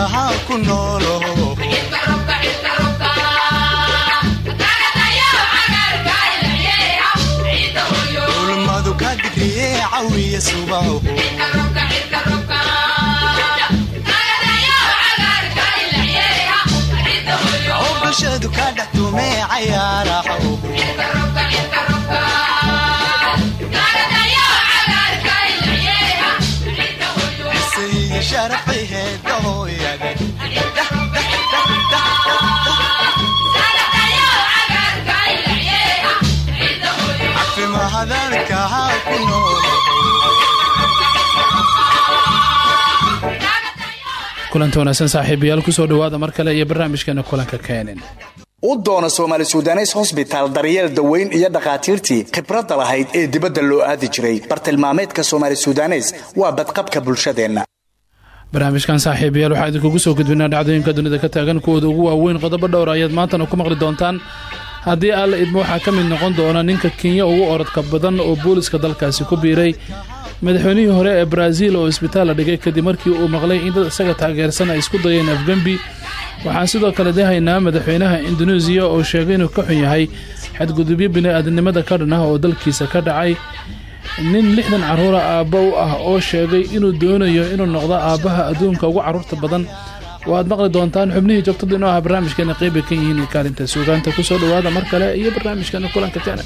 kaha ku noolo ulmadu ka digriye cawiya subaho oo bulshadu ka dhex tumee cayaaraho kulanta wanaagsan saaxiibayaal ku soo dhowaada mar kale iyo barnaamijkeena kulanka keenin. U doona soomaali sudanes hosbitaal daryeel daweyn iyo dhakhaatiirtii khibradda lahayd ee dibadda loo aadi jiray. Bartilmaameedka soomaali sudanes waa badqabka bulshadeenna barnaamijkan saaxiibayaal waxaa idinkugu soo gudbinaa dhacdooyinka dunida ka taagan kuwooda ugu waaweyn qodobo dhowr ayaad maantana ku maqli doontaan. Haddii alla idmo waxaa ka mid noqon doona ninka kenya ugu orodka badan oo booliska dalkaasi ku biiray. Madaxweynihii hore ee baraaziil oo isbitaal la dhigay kadib markii uu maqlay in dad isaga taageersan ay isku dayeen afgembi waxaan sidoo kale dehaynaa madaxweynaha induneisiya oo sheegay inuu ka xun yahay xadgudubyo bini-aadamnimada ka dhan ah oo dalkiisa ka dhacay nin lixdan carruura aabba u ah oo sheegay inuu doonayo inuu noqdo aabbaha adduunka ugu carruurta badan. Waaad maqli doontaan xubnihii joogtada inoo ah barnaamijkeena qeyba kan yihiin kaalinta suugaanta ku soo dhowaada mar kale iyo barnaamijkeena kulanka kene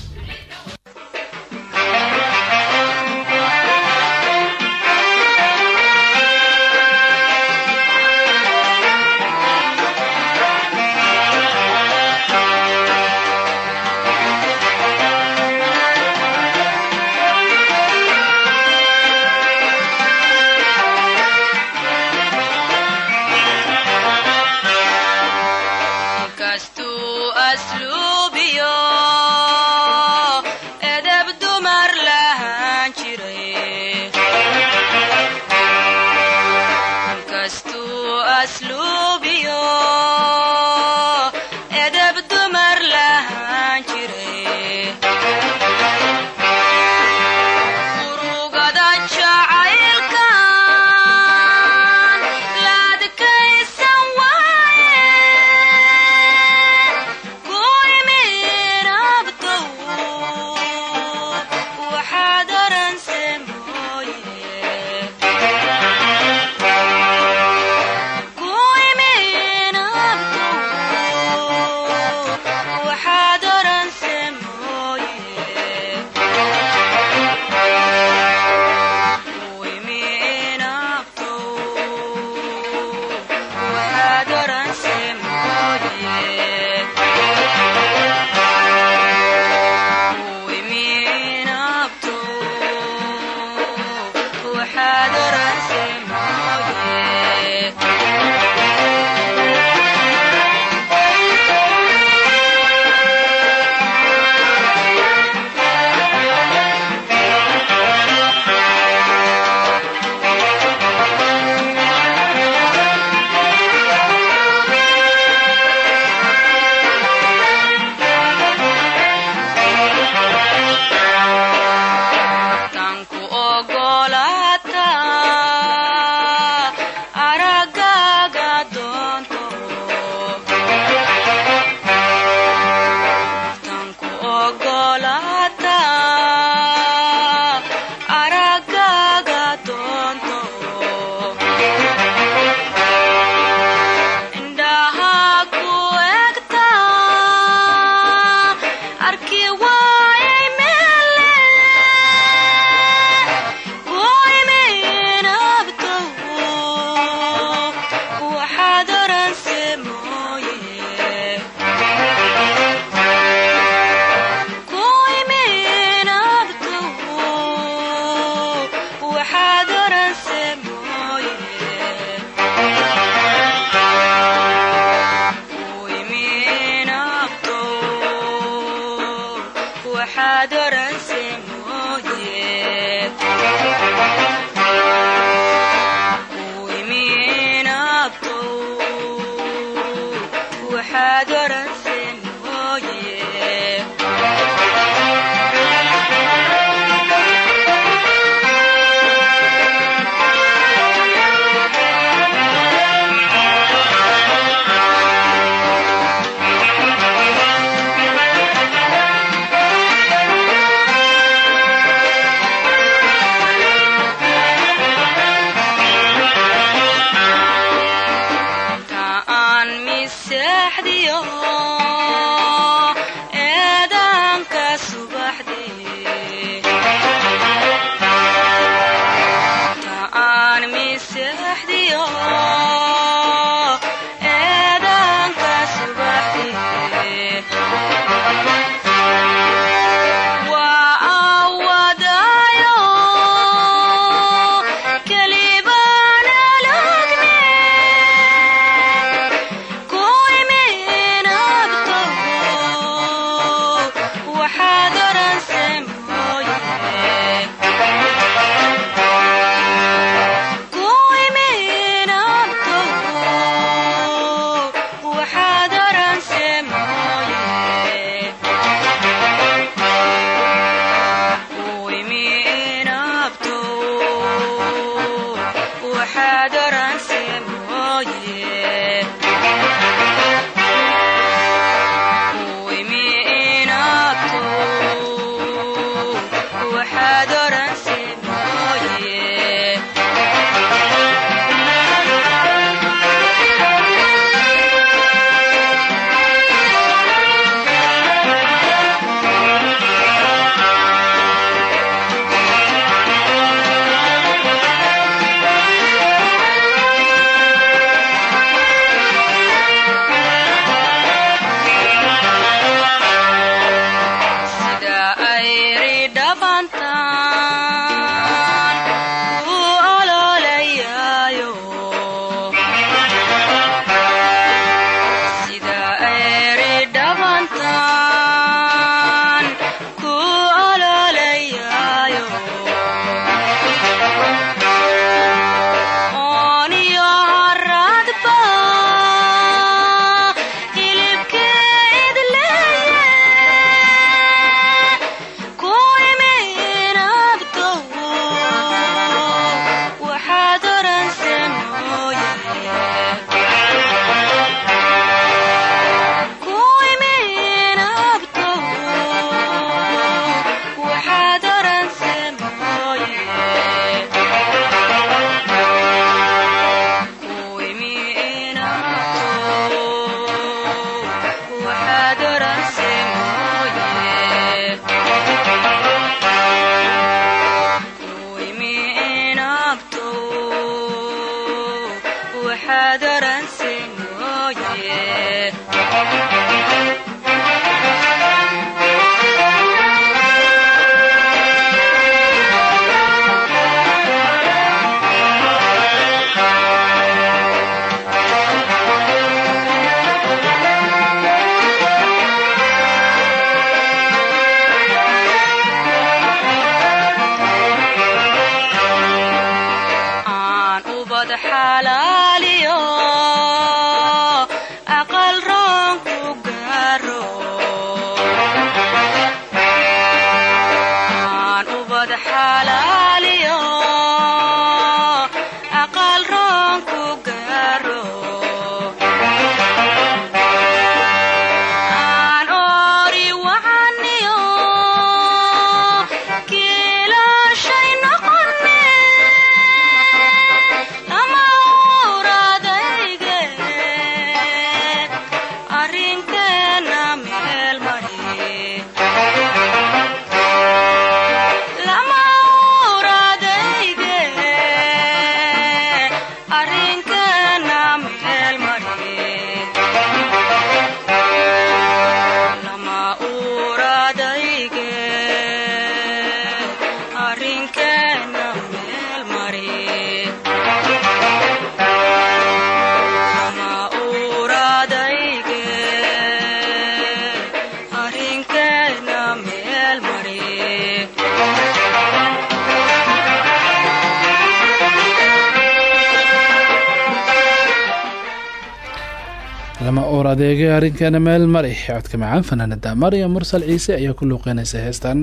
adeegay arrinkeena meel mari codka macaan fanaanada maryam mursal ciise ayaa ku luuqeynaysa heestan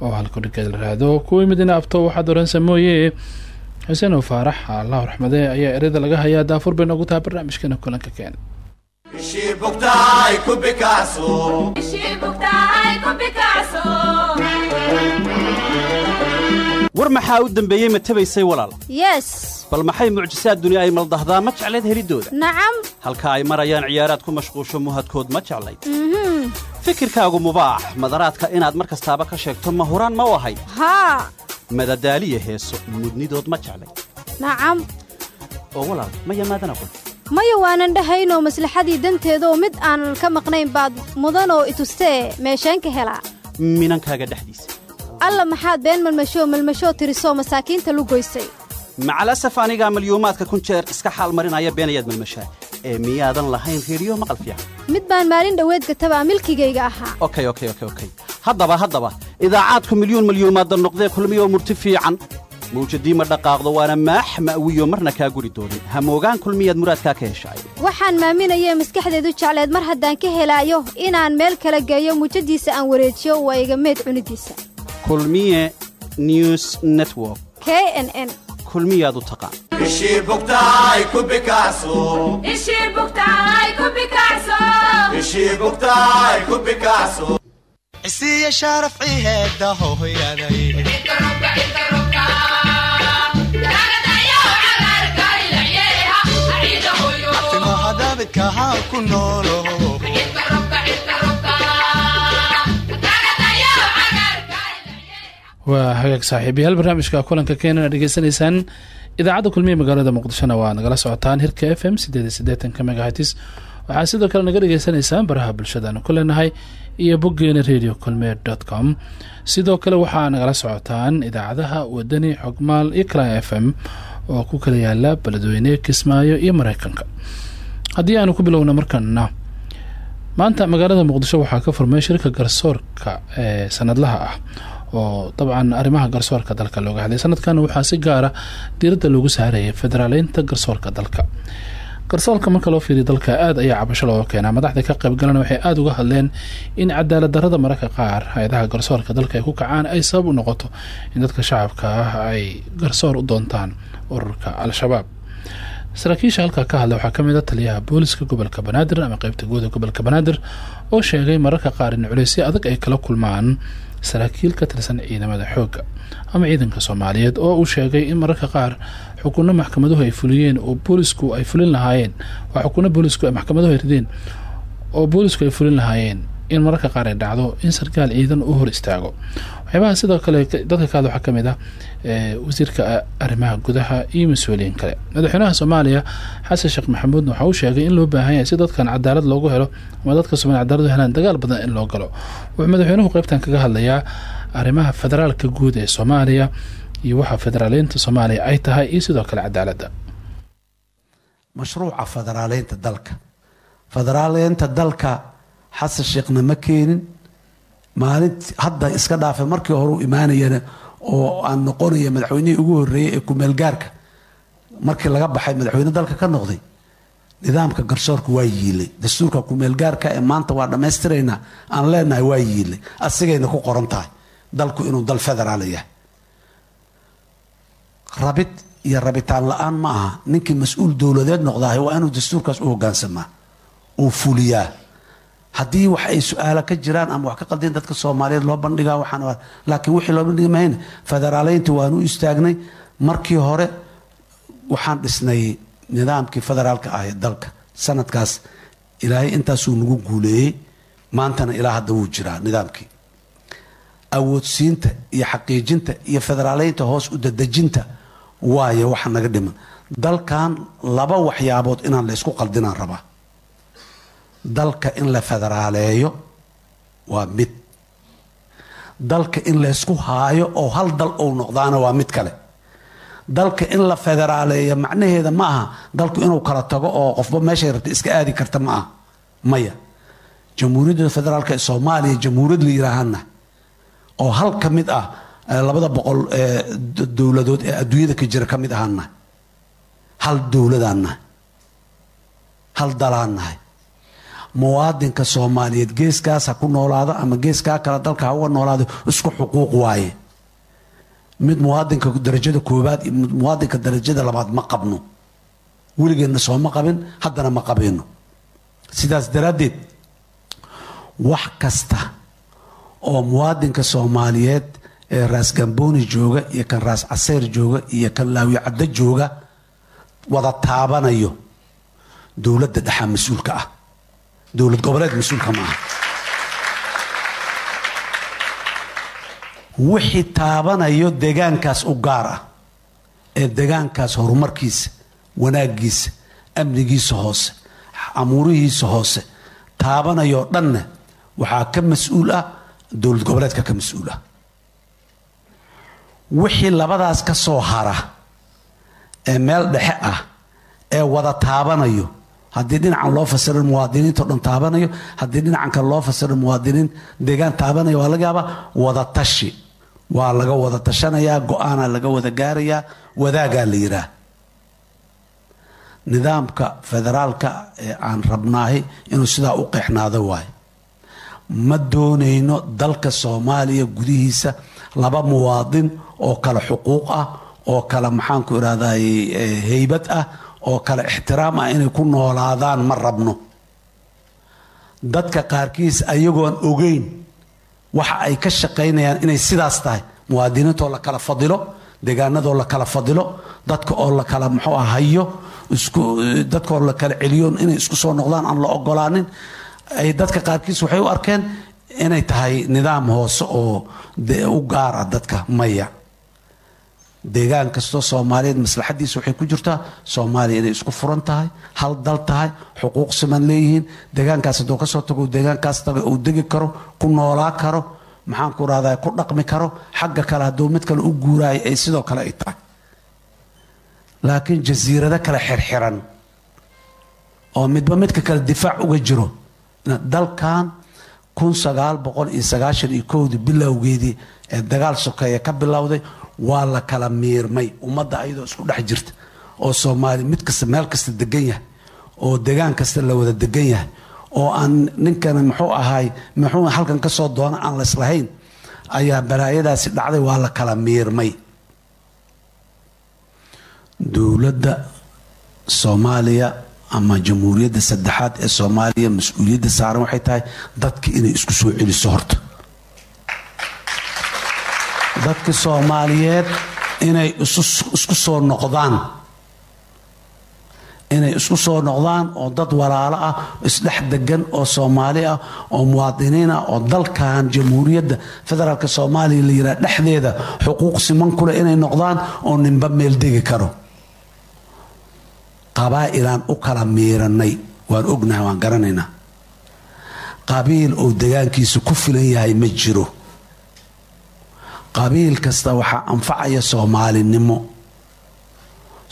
oo halkudhiggeed la raado. Kuwii midina abto waxaad oransa mooye xuseen oo faarax allahu raxmade ayaa ereyda laga hayaa daafur bay noogu tahay barnaamijkeena kulanka keen. War maxaa u dembeeyey ma tabaysay walaal? Yes bal maxay mucjisaad duni ay maldahdaa? Ma jeclayd heliddooda nacam halka ay marayaan ciyaaraad ku mashquusho muhadkood ma jeclayd fikirkaagu mubaax madaraadka inaad mar kastaaba ka sheegto ma huraan ma u ahayd. Haa madadaaliya heeso mudnidood ma jeclayd nacam oo walaal maya maadan aqoon maya waanan dhahaynoo maslaxadii danteedaoo mid aanan ka maqnayn baad mudanoo itustee meesheen ka helaa. Minankaaga dhexdiisa. Alla maxaad been malmashoo malmashoo tirisoo masaakiinta lu goysay macalasaf anigaa malyuumaadka kun jeer iska xaal marinaya beenayaad malmashaa ee miyaadan lahayn reediyo maqal fiican. Mid baan maalin dhoweed gatabaa milkigayga ahaa. Okey okey okey okey haddaba haddaba idaacaadku milyuun malyuumaadda noqdee kulmiyoo murti fiican. Mawjadii ma dhaqaaqdo waana maax ma'wiyo marna kaa guri doonin hamoogaan kulmiyaad muraadkaa ka heshaay waxaan maaminayee maskaxdeedu jecleed mar haddaan ka helaayo inaan meel kala geeyo muujadiisa aan wareejiyo waa iga meed cunidiisa. Kulmiye news network. K n n kulmiyaad u taqaan isiya sharaf ciheeda hohoyaday timaha daabidka haa ku noolo waa hagaag saaxiibayaal barnaamijka kulanka keenana dhegeysanaysaan idaacadda kulmiye magaalada muqdishona waa nagala socotaan hirka f m sideed waxaa sidoo kale naga dhegeysaneysaan baraha bulshadaanu ku leenahay iyo boggeena radio com. Sidoo kale waxaa nagala socotaan idaacadaha wadani xogmaal iyo kala f m oo ku kala yaalla beledweyne kismaayo iyo mareykanka haddii aanu ku bilowna markana maanta magaalada muqdisho waxaa ka furmay shirka garsoorka ee sanadlaha ah oo dabcan arrimaha garsoorka dalka looga hadlay. Sanadkan waxaa si gaara diiradda loogu saarayay federaaleynta garsoorka dalka. Garsoorka marka loo fiiriya dalka aada ayaa cabasho looga keenaa. Madaxda ka qaybgalana waxay aada uga hadleen in cadaalad darada mararka qaar hay'adaha garsoorka dalka ay ku kacaan ay sabab u noqoto in dadka shacabka ah ay garsoor u doontaan ururka al-shabaab. Saraakiisha halkaa ka hadla waxaa ka mid a taliyaha booliska gobolka banaadir ama qeybta guuda gobolka banaadir oo sheegay mararka qaar in culeysyo adag ay kala kulmaan saraakiil ka tirsan ciidamada xoogga ama ciidanka soomaaliyeed oo uu sheegay in mararka qaar xukuno maxkamaduhu ay fuliyeen oo boolisku ay fulin lahaayeen. Waa xukuno boolisku ay maxkamaduhu ay rideen oo boolisku ay fulin lahaayeen in mararka qaar ay dhacdo in sarkaal ciidan u hor istaago. Waxyaabaha sidoo kale dadka kaada waxaa ka mid ah wasiirka arrimaha gudaha iyo mas'uuliyiin kale. Madaxweynaha soomaaliya xasan sheekh maxamuudna waxa uu sheegay in loo baahan yahay si dadkan cadaalad loogu helo ama dadka somalia cadaalad u helaan dagaal badan in loo galo. Wuxuu madaxweynuhu qeybtan kaga hadlayaa arrimaha federaalka guud ee soomaaliya iyo waxa federaaleynta soomaaliya ay tahay iyo sidoo kale cadaaladda. Mashruuca federaaleynta dalka. Federaaleynta dalka xasan sheekhna ma keenin? Maalint hadda iska dhaafay markii hore u imaanayana oo aan noqonaya madaxweynihii ugu horreeyey ee kumeelgaarka markii laga baxay madaxweyne dalka ka noqday nidaamka garsoorka waa yiilay. Dastuurka kumeelgaarka ee maanta waa dhammaystiraynaa aan leenahay waa yiilay. Asigayna ku qoran tahay dalku inuu dal federaal yahay. Rabid iyo rabitaan la'aan ma aha. Ninkii mas'uul dowladeed noqdahay waa inuu dastuurkaas u hogaansamaa uu fuliyaa haddii wax ay su'aala ka jiraan ama wax ka qaldeen dadka soomaaliyeed loo bandhigaa waxaan laakiin wixii loo bandhigi mahayna federaaleynta waan u istaagnay. Markii hore waxaan dhisnay nidaamkii federaalka ah ee dalka. Sanadkaas ilaahay intaasuu nagu guuleeyey. Maantana ilaa hadda wuu jiraa nidaamkii. Awoodsiinta iyo xaqiijinta iyo federaaleynta hoos u dadejinta waayo waxa naga dhiman dalkan laba waxyaabood inaan la ysku qaldinaan rabaa dalka in la federaaleeyo waa mid. Dalka in laysku haayo oo hal dal ou noqdaana waa mid kale. Dalka in la federaaleeyo macnaheeda ma aha dalku inuu kala tago oo qofba meeshay rabta iska aadi karta ma aha. Maya. Jamhuuriyadda federaalk ee soomaaliya jamhuuriyad la yiraahana oo hal ka mid ah labada boqol dowladood ee adduunyada ka jira ka mid ahaan nahay hal dowladaan nahay hal dalaan nahay muwaadinka soomaaliyeed geeskaas ha ku noolaado ama geeskaa kale dalka ha uga noolaado isku xuquuq waaye. Mid muwaadinka darajada koobaad iyo muwaadinka darajada labaad ma qabno. Weligeenna sooma qabin haddana ma qabeyno sidaas daraaddeed wax kasta oo muwaadinka soomaaliyeed ee raas gambooni jooga iyo kan raas caseyr jooga iyo kan laawi caddo jooga wada taabanayo dowladda dhexaa mas'uulka ah dowlad goboleed mas'uulka ma aha wixii taabanayo deegaankaas u gaar ah ee deegaankaas horumarkiisa wanaagiisa amnigiisa hoose amuurihiisa hoose taabanayoo dhanna waxaa ka mas'uul ah dowlad goboleedka ka mas'uul ah wixii labadaas ka soo hara ee meel dhexe ah ee wada taabanayo haddii dhinacan loo fasiro muwaadiniintao dhan taabanayo haddii dhinacan kale loo fasiro muwaadiniin deegaan taabanaya waa laga yaabaa wada tashi. Waa laga wada tashanayaa go'aanaa laga wada gaarayaa wadaagaa la yiraa nidaamka federaalka ee aan rabnaahay inuu sidaa u qeexnaado waayo ma doonayno dalka soomaaliya gudihiisa laba muwaadin oo kale xuquuq ah oo kale maxaanku irahday heybad ah oo kale ixtiraam ah inay ku noolaadaan ma rabno. Dadka qaarkiis ayagoon ogeyn waxa ay ka shaqaynayaan inay sidaas tahay. Muwaadiniintoo la kala fadilo deegaanadoo la kala fadilo dadka oo la kala muxuu ah hayo dadkaoo la kala celiyo inay isku soo noqdaan aan la ogolaanin ay dadka qaarkiis waxay u arkeen inay tahay nidaam hoose oo u gaar ah dadka maya deegaan kastoo soomaaliyeed maslaxadiisa waxay ku jirtaa soomaaliya inay isku furan tahay hal dal tahay xuquuq siman leeyihiin deegaankaas hadduu ka soo tago deegaankaas taga uu degi karo ku noolaa karo maxaan ku rahdaa ku dhaqmi karo xagga kale hadduu mid kale u guuraayo ay sidoo kale ay tahay. Laakiin jasiirado kale xirxiran oo midba midka kale difaac uga jiro dalkan kun sagaal boqol iyo sagaashan iyo kowdii bilowgeedii ee dagaal sokeeye ka bilowday waa la kala miirmay ummadda ayadoo isku dhex jirta oo soomaali mid kasta meel kasta degan yahay oo degaan kasta la wada degan yahay oo aan ninkan muxuu ahaay muxuu halkan ka soo doona aan laislahayn ayaa balaayadaasi dhacday waa la kala miirmay. Dowladda soomaaliya ama jamhuuriyadda saddexaad ee soomaaliya mas'uuliyadda saaran waxay tahay dadka inay isku soo celiso horta dadka soomaaliyeed inay isku soo noqdaan. Inay isku soo noqdaan oo dad walaalo ah isdhex degan oo soomaali ah oo muwaadiniin ah oo dalkan jamhuuriyadda federaalk soomaaliya la yidhaha dhexdeeda xuquuq siman kule inay noqdaan oo ninba meel degi karo. Qabaa'ilaan u kala miiranay waan ognahay waan garanaynaa. Qabiil oo degaankiisa ku filan yahay ma jiro qabiil kasta waxaa anfacaya soomaalinimo.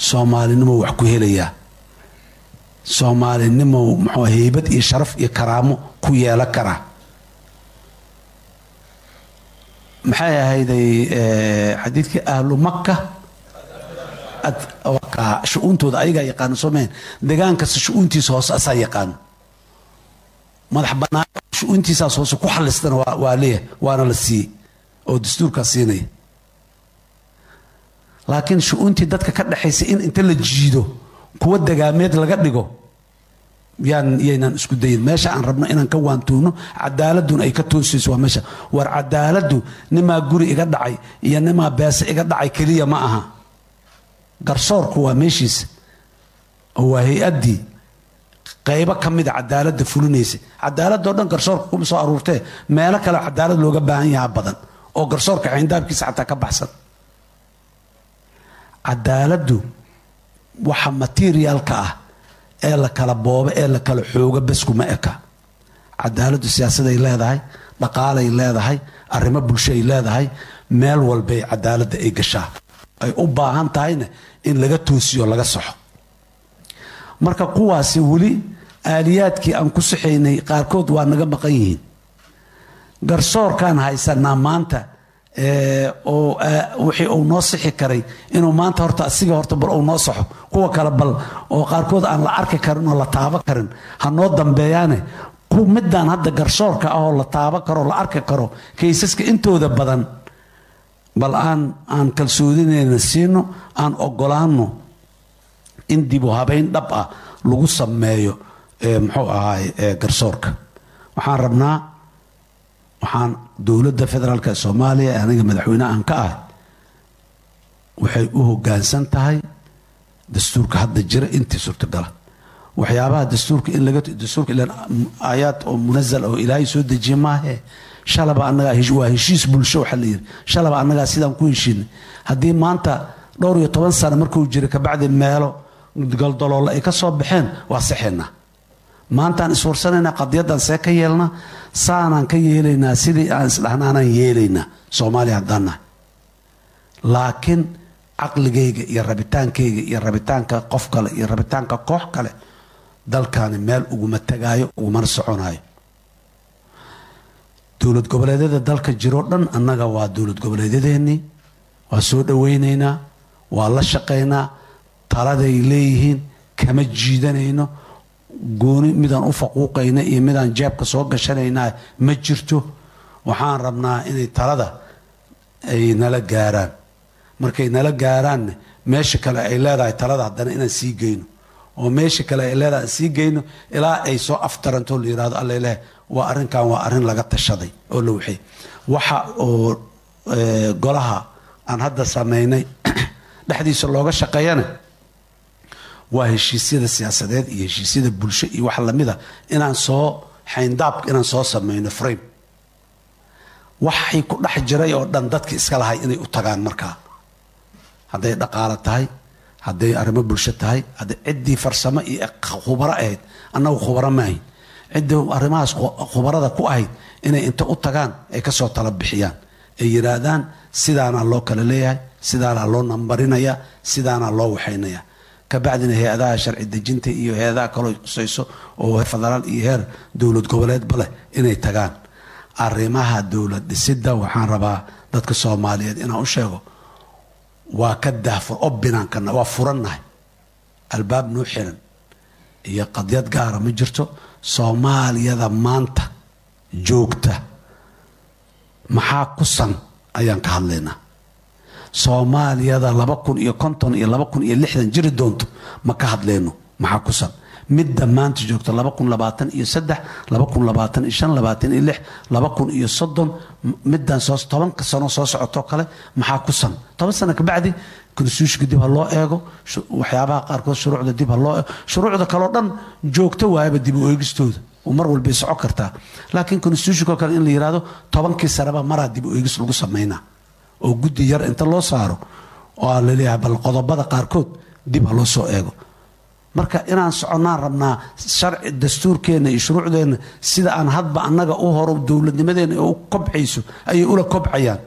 Soomaalinimo wax ku helayaa soomaalinimo muxuu heybad iyo sharaf iyo karaamo ku yeelan karaa maxay ahayday xadiidkii ahlu makka? Shu-uuntooda ayagaa yaqaano soomeen. Degaan kasta shu-uuntiisa hoose asaa yaqaano. Madax banaan shu-uuntiisaas hoose ku xalistana waa leeyahay waana la siiyey oo dastuurkaa siinaya laakiin shu-uuntii dadka ka dhexaysa in inta la jiido kuwa dagaameed laga dhigo yaan yaynaan isku dayin. Meesha aan rabno inaan ka waantuuno cadaaladuna ay ka toosayso waa meesha. War cadaaladdu nimaa guri iga dhacay iyo nimaa beese iga dhacay keliya ma aha. Garsoorku waa meeshiisa oo waa hay'addii. Qaybo ka mida cadaaladda fulinaysa. Cadaaladoo dhan garsoorka kuma soo aruurtee. Meelo kale cadaalad looga baahan yahaa badan oo garsoorka xayndaabkiisa xataa ka baxsan. Cadaaladdu waxa materialka ah ee la kala boobo ee la kala xoogo bes kuma eka. Cadaaladdu siyaasaday leedahay dhaqaalay leedahay arrimo bulshoay leedahay meel walbay cadaaladda ay gashaa. Ay u baahan tahayna in laga toosiyo laga soxo. Marka kuwaasi weli aaliyaadkii aan ku saxaynay qaarkood waa naga maqan yihiin garsoorkaan haysanaa maanta oo wixii uu noo sixi karay inuu maanta horta asiga horta bal uu noo saxo kuwa kale bal oo qaarkood aan la arki karin oo la taabo karin. Ha noo dambeeyaane ku midaan hadda garsoorka ah oo la taabo karo la arki karo kaysaska intooda badan bal aan aan kalsoodinayna siino aan ogolaano in dibu habeyn dhab ah lagu sameeyo muxuu ahaay garsoorka. Waxaan rabnaa waxaan dowladda federaalk ee soomaaliya aniga madaxweyne aan ka ahay waxay u hogaansan tahay dastuurka hadda jira intii suurtagala waxyaabaha dastuurka in laga dastuurka ilan aayaad oo munazal oo ilaahay soo dejiye maahe. Shalaba annagaa waa heshiis bulsho waxaa la yidhi. Shalaba annagaa sidaan ku heshiinay haddii maanta dhowr iyo toban sano markuu jira kabacdi meelo galdaloole ay ka soo baxeen waa sixaynaa maantaan iswarsanaynaa qadiyaddan see ka yeelnaa saanaan ka yeelaynaa sidii aan isdhahnaanaan yeelaynaa soomaaliya haddaan laakiin caqligayga iyo rabitaankayga iyo rabitaanka qof kale iyo rabitaanka koox kale dalkaani meel uguma tegaayo ugumana soconaayo. Dowlad goboleedyada dalka jiroo dhan annaga waa dowlad goboleedyadeenii waa soo dhowaynaynaa waa la shaqaynaa taladay leeyihiin kama jiidanayno gooni midaan u faquuqayna iyo midaan jeebka soo gashanayna ma jirto. Waxaan rabnaa inay talada ay nala gaaraan. Markay nala gaaraanne meesha kale ay leedahay talada haddana inaan sii geyno. Oo meesha kale ay leedahay sii geyno ilaa ay soo aftarantoo la yihahdo alleleh waa arrinkan waa arrin laga tashaday oo la waxay waxa oo golaha aan hadda samaynay dhexdiisa looga shaqeeyana waa heshiisyada siyaasadeed iyo heshiisyada bulsho iyo wax lamida inaan soo xayndaabka inaan soo sameyno frame. Waxay ku dhex jiray oo dhan dadka iska lahay inay u tagaan markaa. Hadday dhaqaalo tahay hadday arrimo bulsho tahay hadday ciddii farsamo iyo khubaro ahayd annagu khubaro ma ahayn. Ciddii arrimahaas khubarada ku ahayd inay inta u tagaan ay ka soo tala bixiyaan ay yidhaahdaan sidaanaa loo kala leeyahay sidaanaa loo nambarinayaa sidaanaa loo waxaynayaa kabacdina hay'adaha sharci dejinta iyo hay'adaha kaloo qusayso oo heer federaal iyo heer dowlad goboleedba leh inay tagaan. Arrimaha dowlad dhisidda waxaan rabaa dadka soomaaliyeed inaan u sheego waa ka daafur oo binaankana waa furannahay. Albaab noo xiran iyo qadyad gaara ma jirto soomaaliyada maanta joogta. Maxaa ku san? Ayaan ka hadlaynaa soomaaliyada laba kun iyo konton iyo laba kun iyo lixdan jiri doonto ma ka hadleyno maxaa ku san midda maanta joogta laba kun labaatan iyo saddex laba kun labaatan iyo shan labaatan iyo lix laba kun iyo soddon middan soo tobanka sano soo socotoo kale maxaa ku san toban sano kabacdi constitutionka dib ha loo eego waxyaabaha qaarkood shuruucda dib ha loo eego shuruucda kaleo dhan joogto waayaba dib u eegistooda oo mar walbay soco kartaa. Laakiin constitutionka kale in la yidhahdo tobankii sanaba maraa dib u eegis lagu samaynaa oo guddi yar inta loo saaro oo la leeyahay bal qodobada qaarkood dib ha loo soo eego. Marka inaan soconnaan rabnaa sharci dastuurkeenna iyo shuruucdeenna sida aan hadba annaga u horo dowladnimadeena ee u kobcayso ayay ula kobcayaan.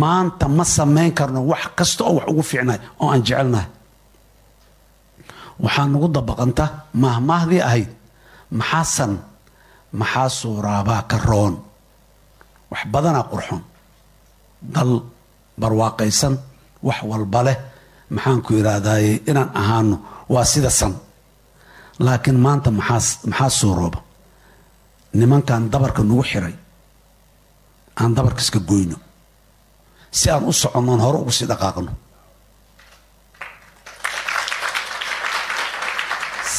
Maanta ma samayn karno wax kasta oo wax ugu fiicnay oo aan jecelnahay. Waxaa nagu dabaqanta mahmaahdii ahayd maxaasan maxaa suuraabaa ka roon? Wax badanaa qurxoon. Dal barwaaqaysan wax walba leh. Maxaan ku idhaahdaye inaan ahaano waa sida san. Laakiin maanta maxaa suurooba nimankan dabarka nagu xiray. Aan dabarka iska goyno. Si aan u soconnoon hore ugu sii dhaqaaqno.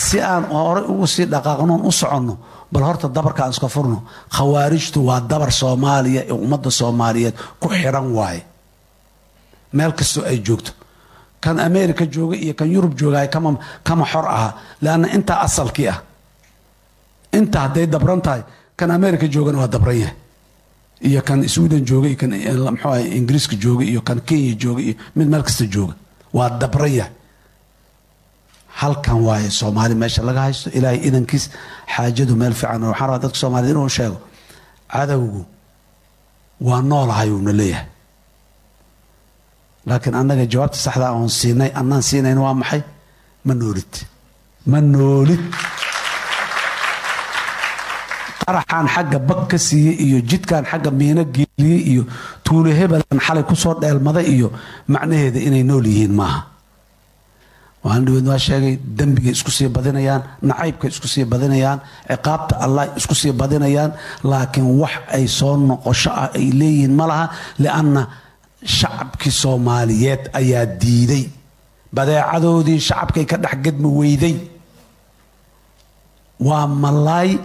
Si aan hore ugu sii dhaqaaqnoon u soconno bal horta dabarka aan iska furno khawaarijtu waa dabar soomaaliya ee ummadda soomaaliyeed ku xiran waaye meel kastoo ay joogto. Kan america jooga iyo kan yurub joogaay kama kama xor aha leanna intaa asalkii ah. Inta hadday dabran tahay kan america joogana waa dabran yahay. Iyo kan sweden jooga iyo kan mxuu ahay ingiriiska jooga iyo kan kenya jooga iyo mid meel kasta jooga waa dabran yahay. Halkan waaye soomaali meesha laga haysto ilaahay idankiis xaajadu meel fiican waxaan rabaa dadka soomaaliyed inuu sheego cadowgu waa noolahay uuna leeyahay laakiin annaga jawaabta saxdaa oon siinay annaan siinayn waa maxay? Ma noolid. Ma noolid. Qaraxaan xagga bag ka siiyey iyo jidkan xagga miino geeliyey iyo tuulo hebelan xalay ku soo dheelmaday iyo macnaheeda inay nool yihiin maaha. Waan dhaweed waa sheegay dembigay isku sii badinayaan nacaybkay isku sii badinayaan ciqaabta allah isku sii badinayaan laakiin wax ay soo noqosho ah ay leeyihiin ma laha lianna shacabkii soomaaliyeed ayaa diiday. Badeecadoodii shacabkay ka dhex gedmi weyday. Waa malaay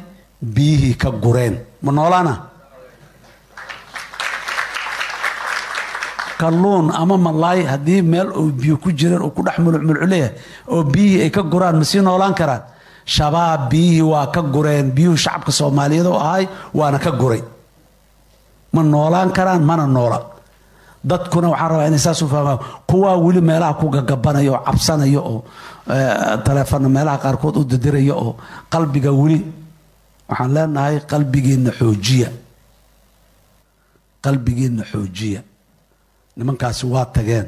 biyihii ka gureen. Ma noolaana? Kalluun ama malaay haddii meel uu biyo ku jireen uu ku dhex mulcmulculeyahay oo biyihii ay ka guraan ma sii noolaan karaan? Shabaab biyihii waa ka gureen biyuhu shacabka soomaaliyeed oo ahay waana ka guray. Ma noolaan karaan mana noola dadkuna waxaan rabaa inay saas u fahmaan. Kuwaa weli meelaha ku gagabanaya oo cabsanaya oo taleefana meelaha qaarkood u dadiraya oo qalbiga weli waxaan leenahay qalbigiinna xoojiya. Qalbigiinna xoojiya. Nimankaasi waa tageen.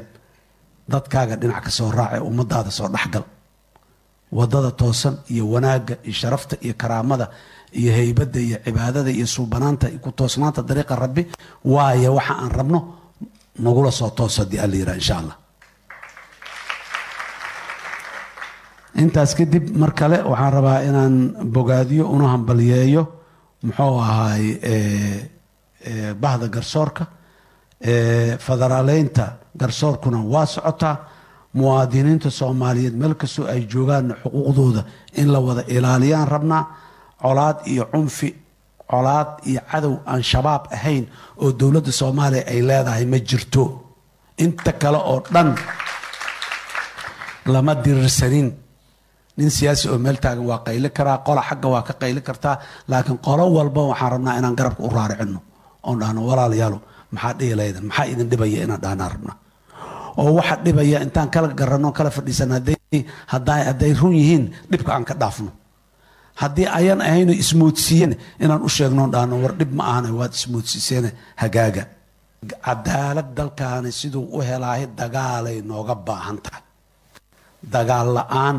Dadkaaga dhinac ka soo raace ummadaada soo dhexgal. Wadada toosan iyo wanaagga iyo sharafta iyo karaamada iyo heybadda iyo cibaadada iyo suubanaanta iyo ku toosnaanta dariiqa rabbi waayo waxa aan rabno nagula soo toos haddii alla yidhaha insha allah intaas kadib mar kale waxaan rabaa inaan bogaadiyo una hambaliyeeyo muxuu ahaay bahda garsoorka. Federaaleynta garsoorkuna waa socotaa muwaadiniinta soomaaliyeed meel kastoo ay joogaanna xuquuqdooda in la wada ilaaliyaan rabnaa colaad iyo cunfi colaad iyo cadow aan shabaab ahayn oo dowladda soomaaliya ay leedahay ma jirto. Inta kale oo dhan lama dirirsanin nin siyaasi oo meel taagan waa qayli karaa qola xagga waa ka qayli kartaa laakiin qolo walba waxaan rabnaa inaan garabka u raaricino. Oon dhahno walaalayaalo maxaa dhihi laydan maxaa idin dhibaya inaan dhahnaa rabnaa? Oo waxa dhibaya intaan kala garanno kala fadhiisan hadday run yihiin dhibka aan ka dhaafno haddii ayan ahayno ismoodsiiyeen inaan u sheegno dhahno war dhib ma ahana waad ismoodsiiseene hagaaga. Cadaalad dalkaani siduu u helaahay dagaalay nooga baahan tahay. Dagaal la'aan.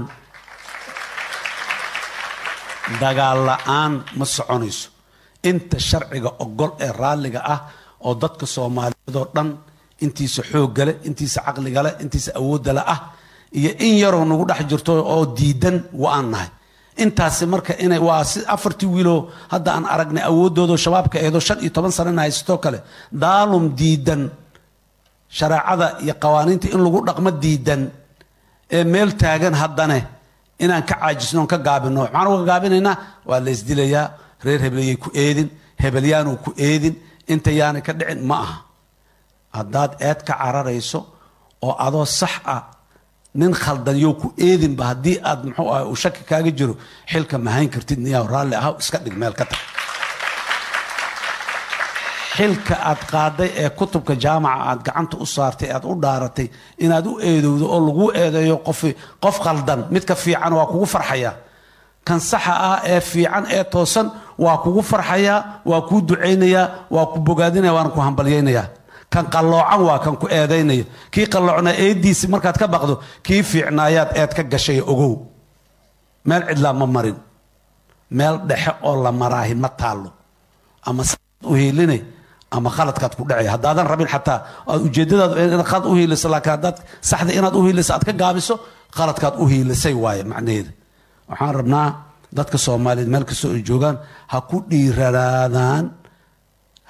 Dagaal la'aan ma soconayso. Inta sharciga ogol ee raalliga ah oo dadka soomaaliyeed oo dhan intiisa xooggale intiisa caqligale intiisa awooddale ah iyo in yaroo nagu dhex jirto oo diidan wa-aan nahay intaasi marka inay waa si afartii wiiloo hadda aan aragnay awooddoodo shabaabka eedoo shan iyo toban sanana haysatoo kale. Daalum diidan shareecada iyo qawaaniinta in lagu dhaqmo diidan ee meel taagan haddane inaan ka caajisno on ka gaabino. Maxaan uga gaabinaynaa waa la isdilayaa reer hebelyay ku eedin hebelyaanu ku eedin inta yaanay ka dhicin ma aha. Haddaad eed ka cararayso oo adoo sax ah nin khaldan yow ku eedinba haddii aad muxuu ah uu shaki kaaga jiro xilka mahayn kartid niyaa raalli ahaw iska dhig meel ka tag. Xilka aad qaaday ee kutubka jaamaca aad gacanta u saartay aad u dhaaratay inaad u eedowdo oo lagu eedeeyo qof khaldan midka fiican waa kugu farxaya. Kan saxa ah ee fiican ee toosan waa kugu farxayaa waa kuu ducaynayaa waa ku bogaadinaya waana ku hambalyaynayaa kan qalloocan waa kan ku eedaynaya kii qalloocnaa eediisi markaad ka baqdo kii fiicnaayaad eed ka gashay ogow. Meel cidlaa ma marin. Meel dhexe oo la maraahi ma taallo. Ama u hiilinay ama khaladkaad ku dhacay. Haddaadan rabin xataa aad ujeedadaadu inaad khalad u hiiliso laakiin haddaad saxda inaad u hiiliso aad ka gaabiso khaladkaad u hiilisay waaye macnaheeda. Waxaan rabnaa dadka soomaaliyeed meel kastoo ay joogaan ha ku dhiiranaadaan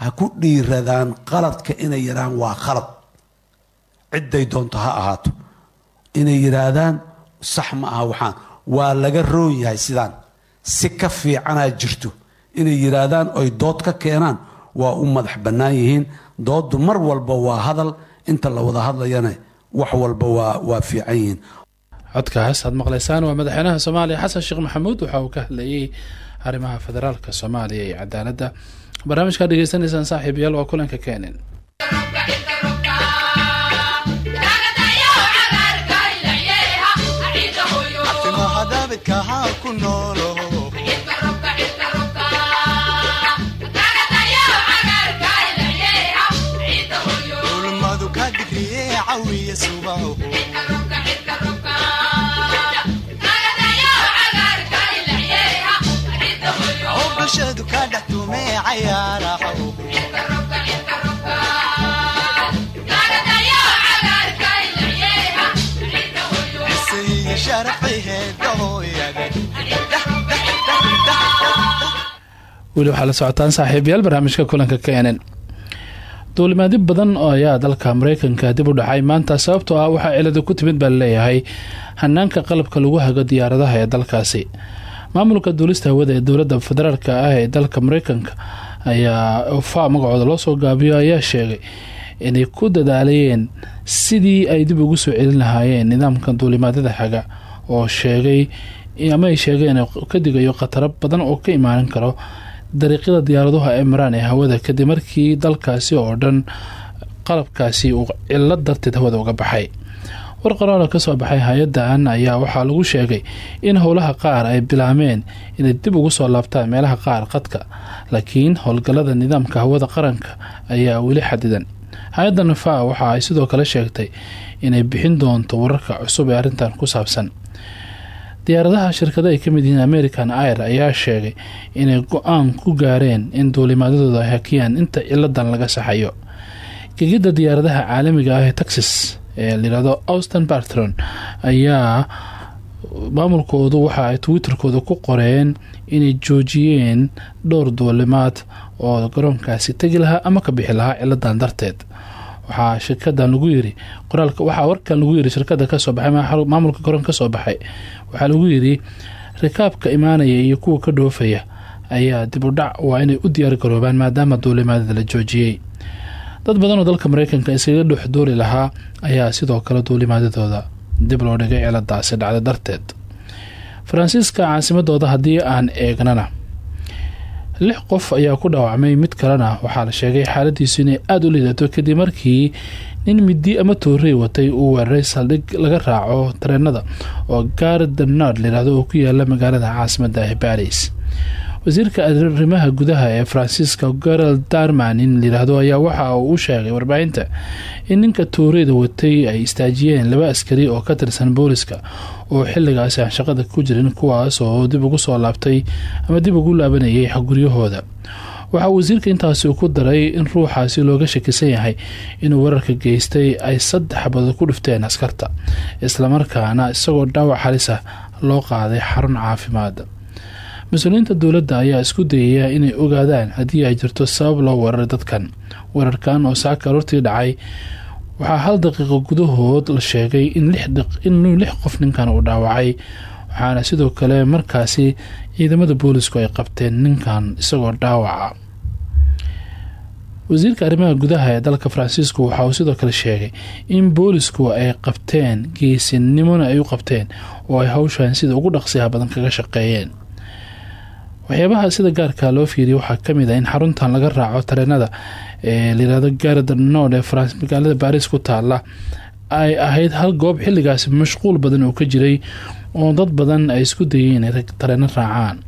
ha ku dhiiradaan qaladka inay yidhahaan waa khalad. Cidday doonto ha ahaato. Inay yidhaahdaan sax ma aha waxaan. Waa laga roon yahay sidaan. Si ka fiicanaa jirto. Inay yidhaahdaan oy dood ka keenaan. Waa u madax bannaan yihiin. Dooddu mar walba waa hadal. Inta la wada hadlayana wax walba waa waa fiican yihiin. Codkaas aad maqlaysaan waa madaxweynaha soomaaliya xasan sheekh maxamuud. Waxa uu ka hadlayey arrimaha federaalka soomaaliya iyo cadaaladda barnaamijkaad dhegeysanaysaan saaxiib yaal waa kulanka keenin bulshadu ka weli waxaa la socotaan saaxiibayaal barnaamijka kulanka keenan duulimaadyo badan oo ayaa dalka mareykanka dib u dhacay maanta sababtoo ah waxaa cilada ku timid baa la leeyahay hanaanka qalabka lagu hago diyaaradaha ee dalkaasi maamulka duulista hawada ee dowladda federaalk ah ee dalka mareykanka ayaa fa magacooda loo soo gaabiyo ayaa sheegay inay ku dadaalayeen sidii ay dib ugu soo celin lahaayeen nidaamka duulimaadyada haga oo sheegay ama ay sheegeen ka digayo khataro badan oo ka imaanin karo dariiqyada diyaaraduhu ay maraan ee hawada. Kadib markii dalkaasi oo dhan qalabkaasi uu cilo darteed hawada uga baxay war qoraalo ka soo baxay hay'adan ayaa waxaa lagu sheegay in howlaha qaar ay bilaameen inay dib ugu soo laabtaan meelaha qaar qadka laakiin howlgallada nidaamka hawada qaranka ayaa weli xadidan hay'adda nafa waxa ay sidoo kale sheegtay inay bixin doonto wararka cusub ee arrintan ku saabsan. Diyaaradaha shirkada ay ka mid yihiin american air ayaa sheegay inay go'aan ku gaareen in duulimaadyadooda ay hakiyaan inta ciladan laga saxayo. Gegidda diyaaradaha caalamiga ah ee texas ee layihahdo auston bartron ayaa maamulkoodu waxa ay twitterkooda ku qoreen inay joojiyeen dhowr duulimaad oo garoonkaasi tegi lahaa ama ka bixi lahaa ciladan darteed. Waxaa shirkadan lagu yiri qoraalka waxaa warkan lagu yiri shirkada ka soo baxay maamulka garoonka ka soo baxay. Waxaa lagu yiri rikaabka imaanaya iyo kuwa ka dhoofaya ayaa dib u dhac waa inay u diyaar garoobaan maadaama duulimaadada la joojiyey dad badan oo dalka mareykanka iskaga dhex duuli lahaa ayaa sidoo kale duulimaadadooda dib loo dhigay ciladaasi dhacda darteed. Faransiiska caasimadooda haddii aan eegnana lix qof ayaa ku dhaawacmay mid kalena waxaa la sheegay xaaladiisu inay aada u liidato kadib markii nin midi ama toorey watay uu weeraray saldhig laga raaco tareenada oo gaari danard layihahdo oo ku yaalla magaalada caasimada baris wasiirka arrimaha gudaha ee faransiiska gerald darman in layidhaahdo ayaa waxa uu u sheegay warbaahinta in ninka tooreyda watay ay istaajiyeen laba askari oo ka tirsan booliska oo xiligaasi aan shaqada ku jirin kuwaas oo dib ugu soo laabtay ama dib ugu laabanayay guryahooda waxaa wasiirka intaasi ku daray in ruuxaasi looga shakisan yahay inuu wararka geystay ay saddex xabadood ku dhifteen askarta islamarkaana isagoo dhaawac halis ah loo qaaday xarun caafimaad mas'uuliyiinta dowladda ayaa isku dayaya inay ogaadaan haddii ay jirto sabab loo weeraray dadkan. Weerarkan oo saaka aroortii dhacay waxaa hal daqiiqo gudahood la sheegay inuu lix qof ninkan uu dhaawacay. Waxaana sidoo kale markaasi ciidamada boolisku ay qabteen ninkan isagoo dhaawaca. Wasiirka arrimaha gudaha ee dalka faransiisku waxa uu sidoo kale sheegay in boolisku ay qabteen geesinimona ay u qabteen oo ay hawshan sida ugu dhaqsiyaha badan kaga shaqeeyeen waxyaabaha sida gaarka loo fiiriyay waxaa ka mid ah in xaruntan laga raaco tareenada ee layirahdo garda nord ee farans magaalada baris ku taala ay ahayd hal goob xilligaasi mashquul badan oo ka jiray oo dad badan ay isku dayeen inay tareeno raacaan.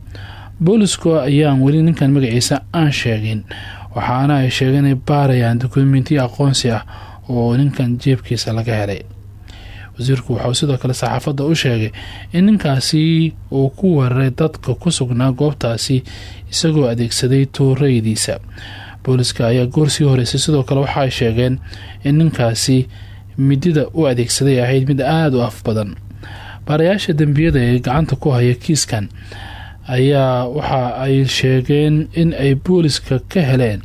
Boolisku ayaan weli ninkan magaciisa aan sheegin waxaana ay sheegeen inay baarayaan dokumentiya aqoonsi ah oo ninkan jeebkiisa laga helay wasiirku waxauu sidoo kale saxaafadda u sheegay in ninkaasi uu ku weeraray dadka ku sugnaa goobtaasi isagoo adeegsaday tuuraydiisa booliska ayaa goor sii horeysay sidoo kale waxa ay sheegeen in ninkaasi midida u adeegsaday ahayd mid aada u af badan. Baarayaasha dembiyada ee gacanta ku haya kiiskan ayaa waxa ay sheegeen in ay booliska ka heleen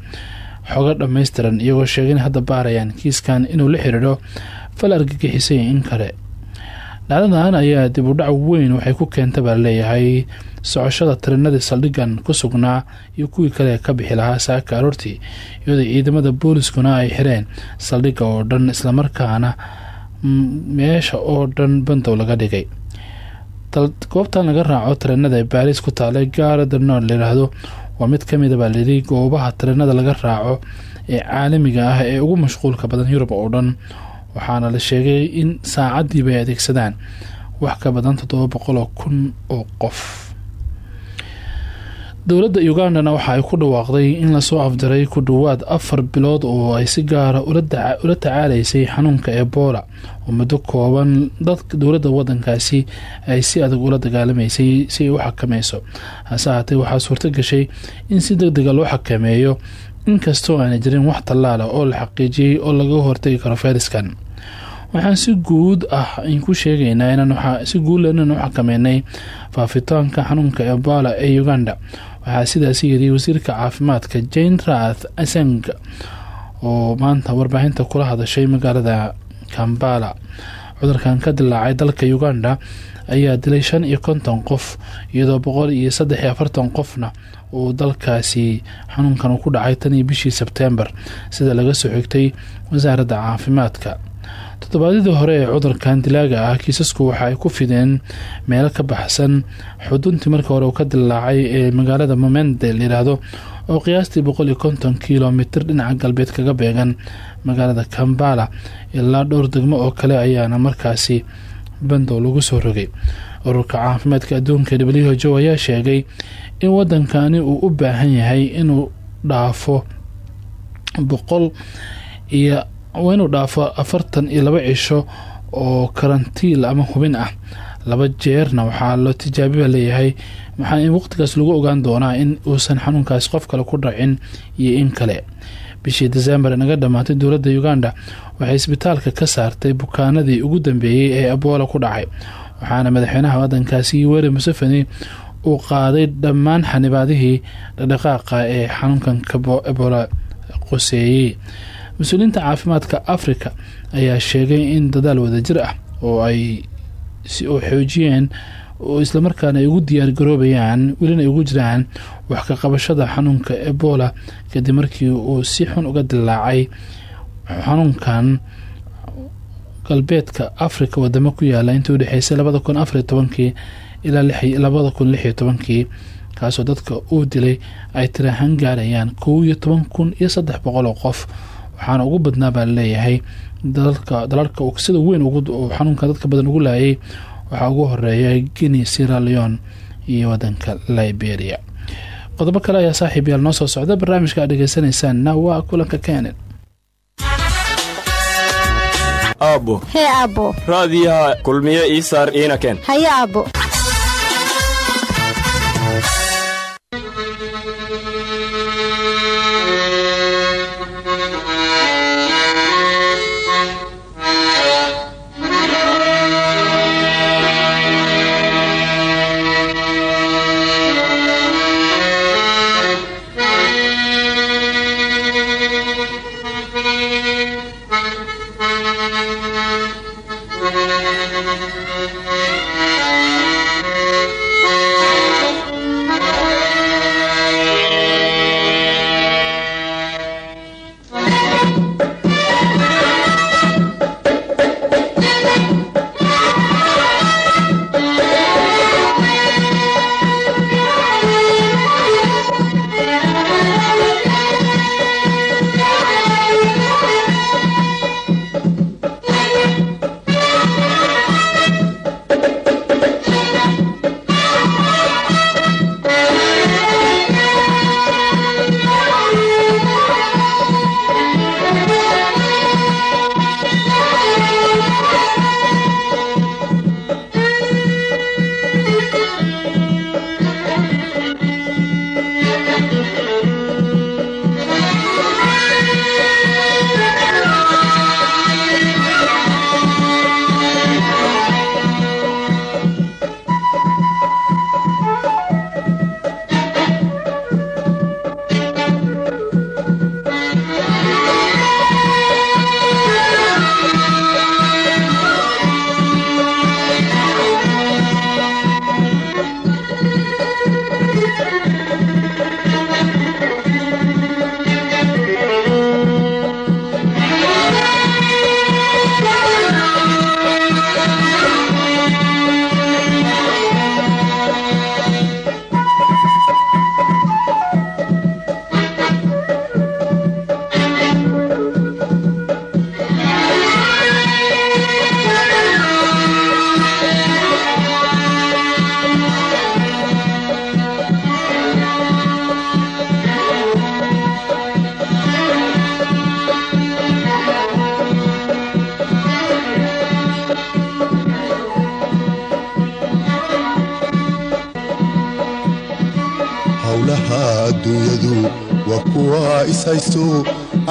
xogo dhammaystiran iyagoo sheegay in hadda baarayaan kiiskan inuu la xiriiro fal argagixisay in kale. Dhacdadan ayaa dib u dhac weyn waxay ku keenta baa la leeyahay socoshada tarinadii saldhigan ku sugnaa iyo kuwii kale ka bixi lahaa saaka aroortii iyadoo ciidamada booliskuna ay xireen saldhigga oo dhan islamarkaana meesha oo dhan bandow laga dhigay. Goobtan laga raaco tareenada ee baariis ku taalay gaara darnood layidhaahdo waa mid kamida baa layidhi goobaha tareenada laga raaco ee caalamiga ah ee ugu mashquulka badan yurub oo dhan waxaana la sheegay in saacadiiba ay adeegsadaan. Wax ka badan toddoba boqol oo kun oo qof. Dowladda ugandana waxa ku dhawaaqday in la soo afdiray ku dhowaad afar bilood oo ay si gaara ula tacaalaysay xanuunka ebola oo muddo kooban dadka dowladda wadankaasi ay si adag ula dagaalamaysay si ay u xakamayso hase haatee waxaa suurto gashay in si deg dega loo xakameeyo inkastoo aana jirin wax tallaala oo la xaqiijiyey oo laga hortagi karo fariskan waxaan si guud ah ku sheegaynaa inaan si guudla u xakameynay faafitaanka xanuunka ebola ee uganda. Waxaa sidaasi yiri wasiirka caafimaadka jane rath aseng oo maanta warbaahinta kula hadashay magaalada kambala cudurkan ka dilaacay dalka uganda ayaa dilay shan iyo konton qof iyadoo boqol iyo saddex iyo afartan qofna uu dalkaasi xanuunkan uu ku dhacay tan iyo bishii sebtembar sida laga soo xigtay wasaaradda caafimaadka. Toddobaadyadii hore ee cudurkan dilaaga ah kiisasku waxa ay ku fideen meelo ka baxsan xuduntii markii hore uu ka dilaacay ee magaalada momende layidhaahdo oo qiyaastii boqol iyo konton kilomitr dhinaca galbeed kaga beegan magaalada kambala ilaa dhowr degmo oo kale ayaana markaasi bandow lagu soo rogay. Ururka caafimaadka adduunka w h o ayaa sheegay in wadankani uu u baahan yahay inuu dhaafo boqol iyo inuu dhaafo afartan iyo laba cisho oo karantiil ama hubin ah. Laba jeerna waxaa loo tijaabiba leeyahay waxaa in waqtigaas lagu ogaan doonaa in uusan xanuunkaas qof kale ku dhacin iyo in kale bishii desembar naga dhammaatay dowladda uganda waxay isbitaalka ka saartay bukaanadii ugu dambeeyey ee ebola ku dhacay waxaana madaxweynaha wadankaasi yoweri museveni uu qaaday dhammaan xanibaadihii dhaqdhaqaaqa ee xanuunkan ebola qoseeyey mas'uuliyiinta caafimaadka africa ayaa sheegay in dadaal wadajir ah oo ay oo xoojiyeen oo islamarkaana ay ugu diyaargaroobayaan welina ay ugu jiraan wax ka qabashada xanuunka ebola kadib markii uu si xun uga dilaacay xanuunkan galbeedka africa wadamo ku yaalla intii udhexeysay labada kun afariyo tobankii ilaa labada kun lixiyo tobankii kaasoo dadka uu dilay ay tirahan gaarayaan kow iyo toban kun iyo saddex boqol oo qof. Waxaana ugu badnaa baa la leeyahay dalalka sida weyn xanuunka dadka badan ugu laayay. Waxaa ugu horreeya guinea sierra leon iyo wadanka liberia qodobo kale ayaa saaxiib yaal noo soo socda. Barnaamijka aad dhegeysanaysaanna waa kulanka kenen aabbo. Hee aabbo. Raadiyaha kulmiye ii saar iina keen haye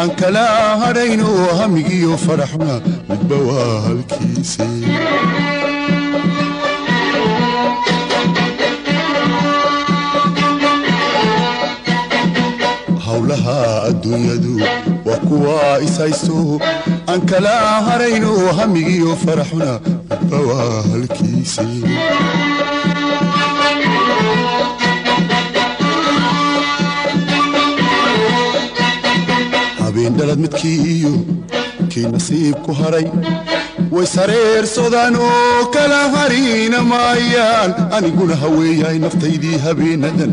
aan kala hadhayno hamigiyo faraxna midba waa halkiise howlaha adduunyadu waa kuwa ishaysto aan kala harayno hamigiyo faraxuna midba waa halkiise dhalad midkii iyo kii nasiib ku haray. Way sareersadaan oo kala harina maayaan. Aniguna haweeyahay naftaydii habeenadan.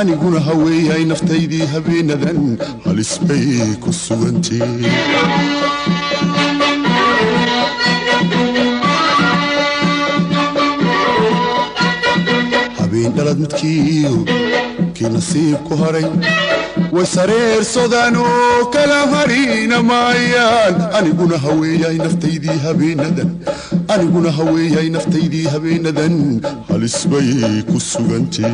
Aniguna haweeyahay naftaydii habeenadan. Halis bay ku sugantee habeen dhalad midkii iyo kii nasiib ku haray way sareersadaan oo kala maayaan. Aniguna haweeyahay naftaydii habeenadan. Aniguna haweeyahay naftaydii habeenadan. Halis bay ku sugantee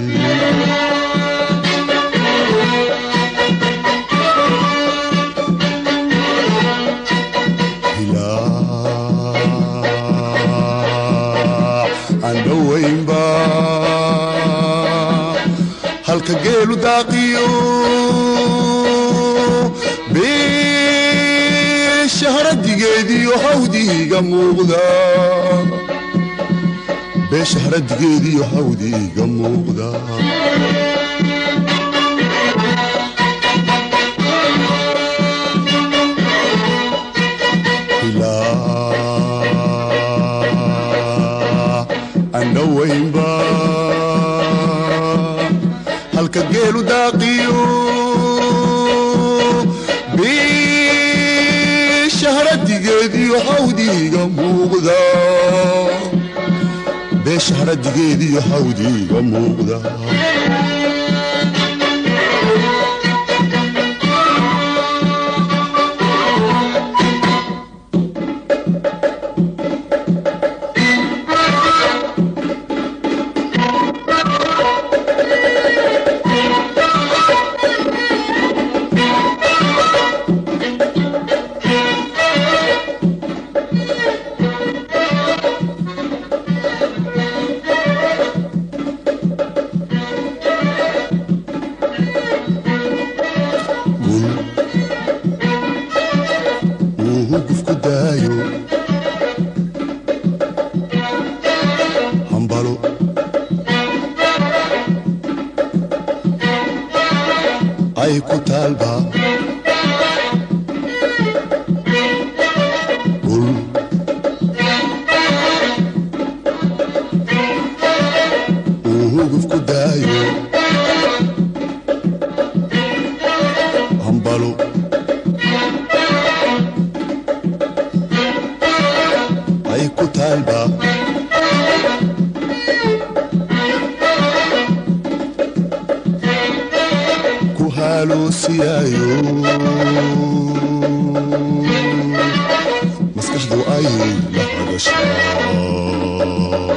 geelu daaqiyo beeshaharadigeediyo hawdiiga muuqda. Beeshaharadigeediyo hawdiiga muuqda. Dhowaynba halka geelu daaqiyo beeshaharadigeediyo hawdiiga muuqda hadashaa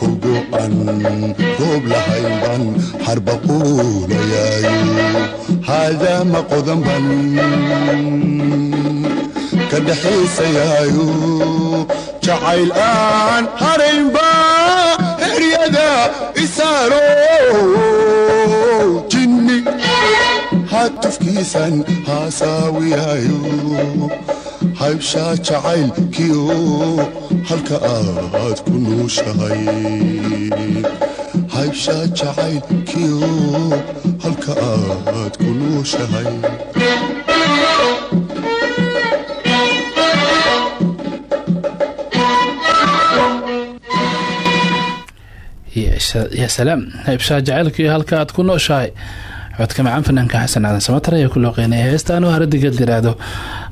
hogo aan roob lahayn baan harbaquulayaayo haadaama qodan ban ka dhexaysayaayo jacayl aan haraynba jinni hatufkiisan haasaawiyaayo haybshaa jacaylkiyo halka aad ku nuushahay haybshaa jacaylkiyo halka aad ku nuushahay ya salaam haybshaa jacaylkii halka aad ku nooshahay codka macaan fanaanka xasan cadan samatar ayaa ku looqeynaya heestaan oo haradigeed yiraahdo.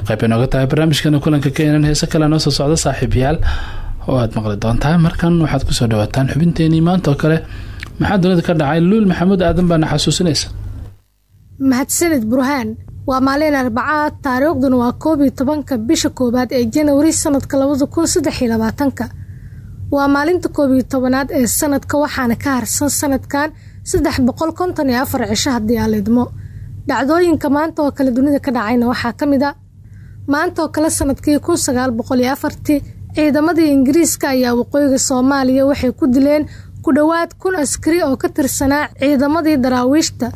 Qayb inooga tahay barnaamijkana kulanka keenan heese kale noo soo socda saaxiibayaal oo aad maqli doontaa markan waxaad ku soo dhawaataan xubinteenii maanta kale. Maxaa dunida ka dhacay? Luul maxamuud aadan baana xasuusinaysa. Mahadsanid burhaan waa maalin arbacaad taariikhduna waa koob iyo tobanka bisha koowaad ee janawari sanadka labada kun saddex labaatanka. Waa maalinta koob iyo tobanaad ee sanadka waxaana ka harsan sanadkan saddex boqol konton iyo afar cisho haddii aan dhacdooyinka maanta oo kale dunida ka dhacayna waxaa ka mid a maanta oo kale sannadkii kun sagaal boqol iyo afartii ciidamadii ingiriiska ayaa waqooyiga soomaaliya waxay ku dileen ku dhowaad kun askari oo ka tirsanaa ciidamadii daraawiishta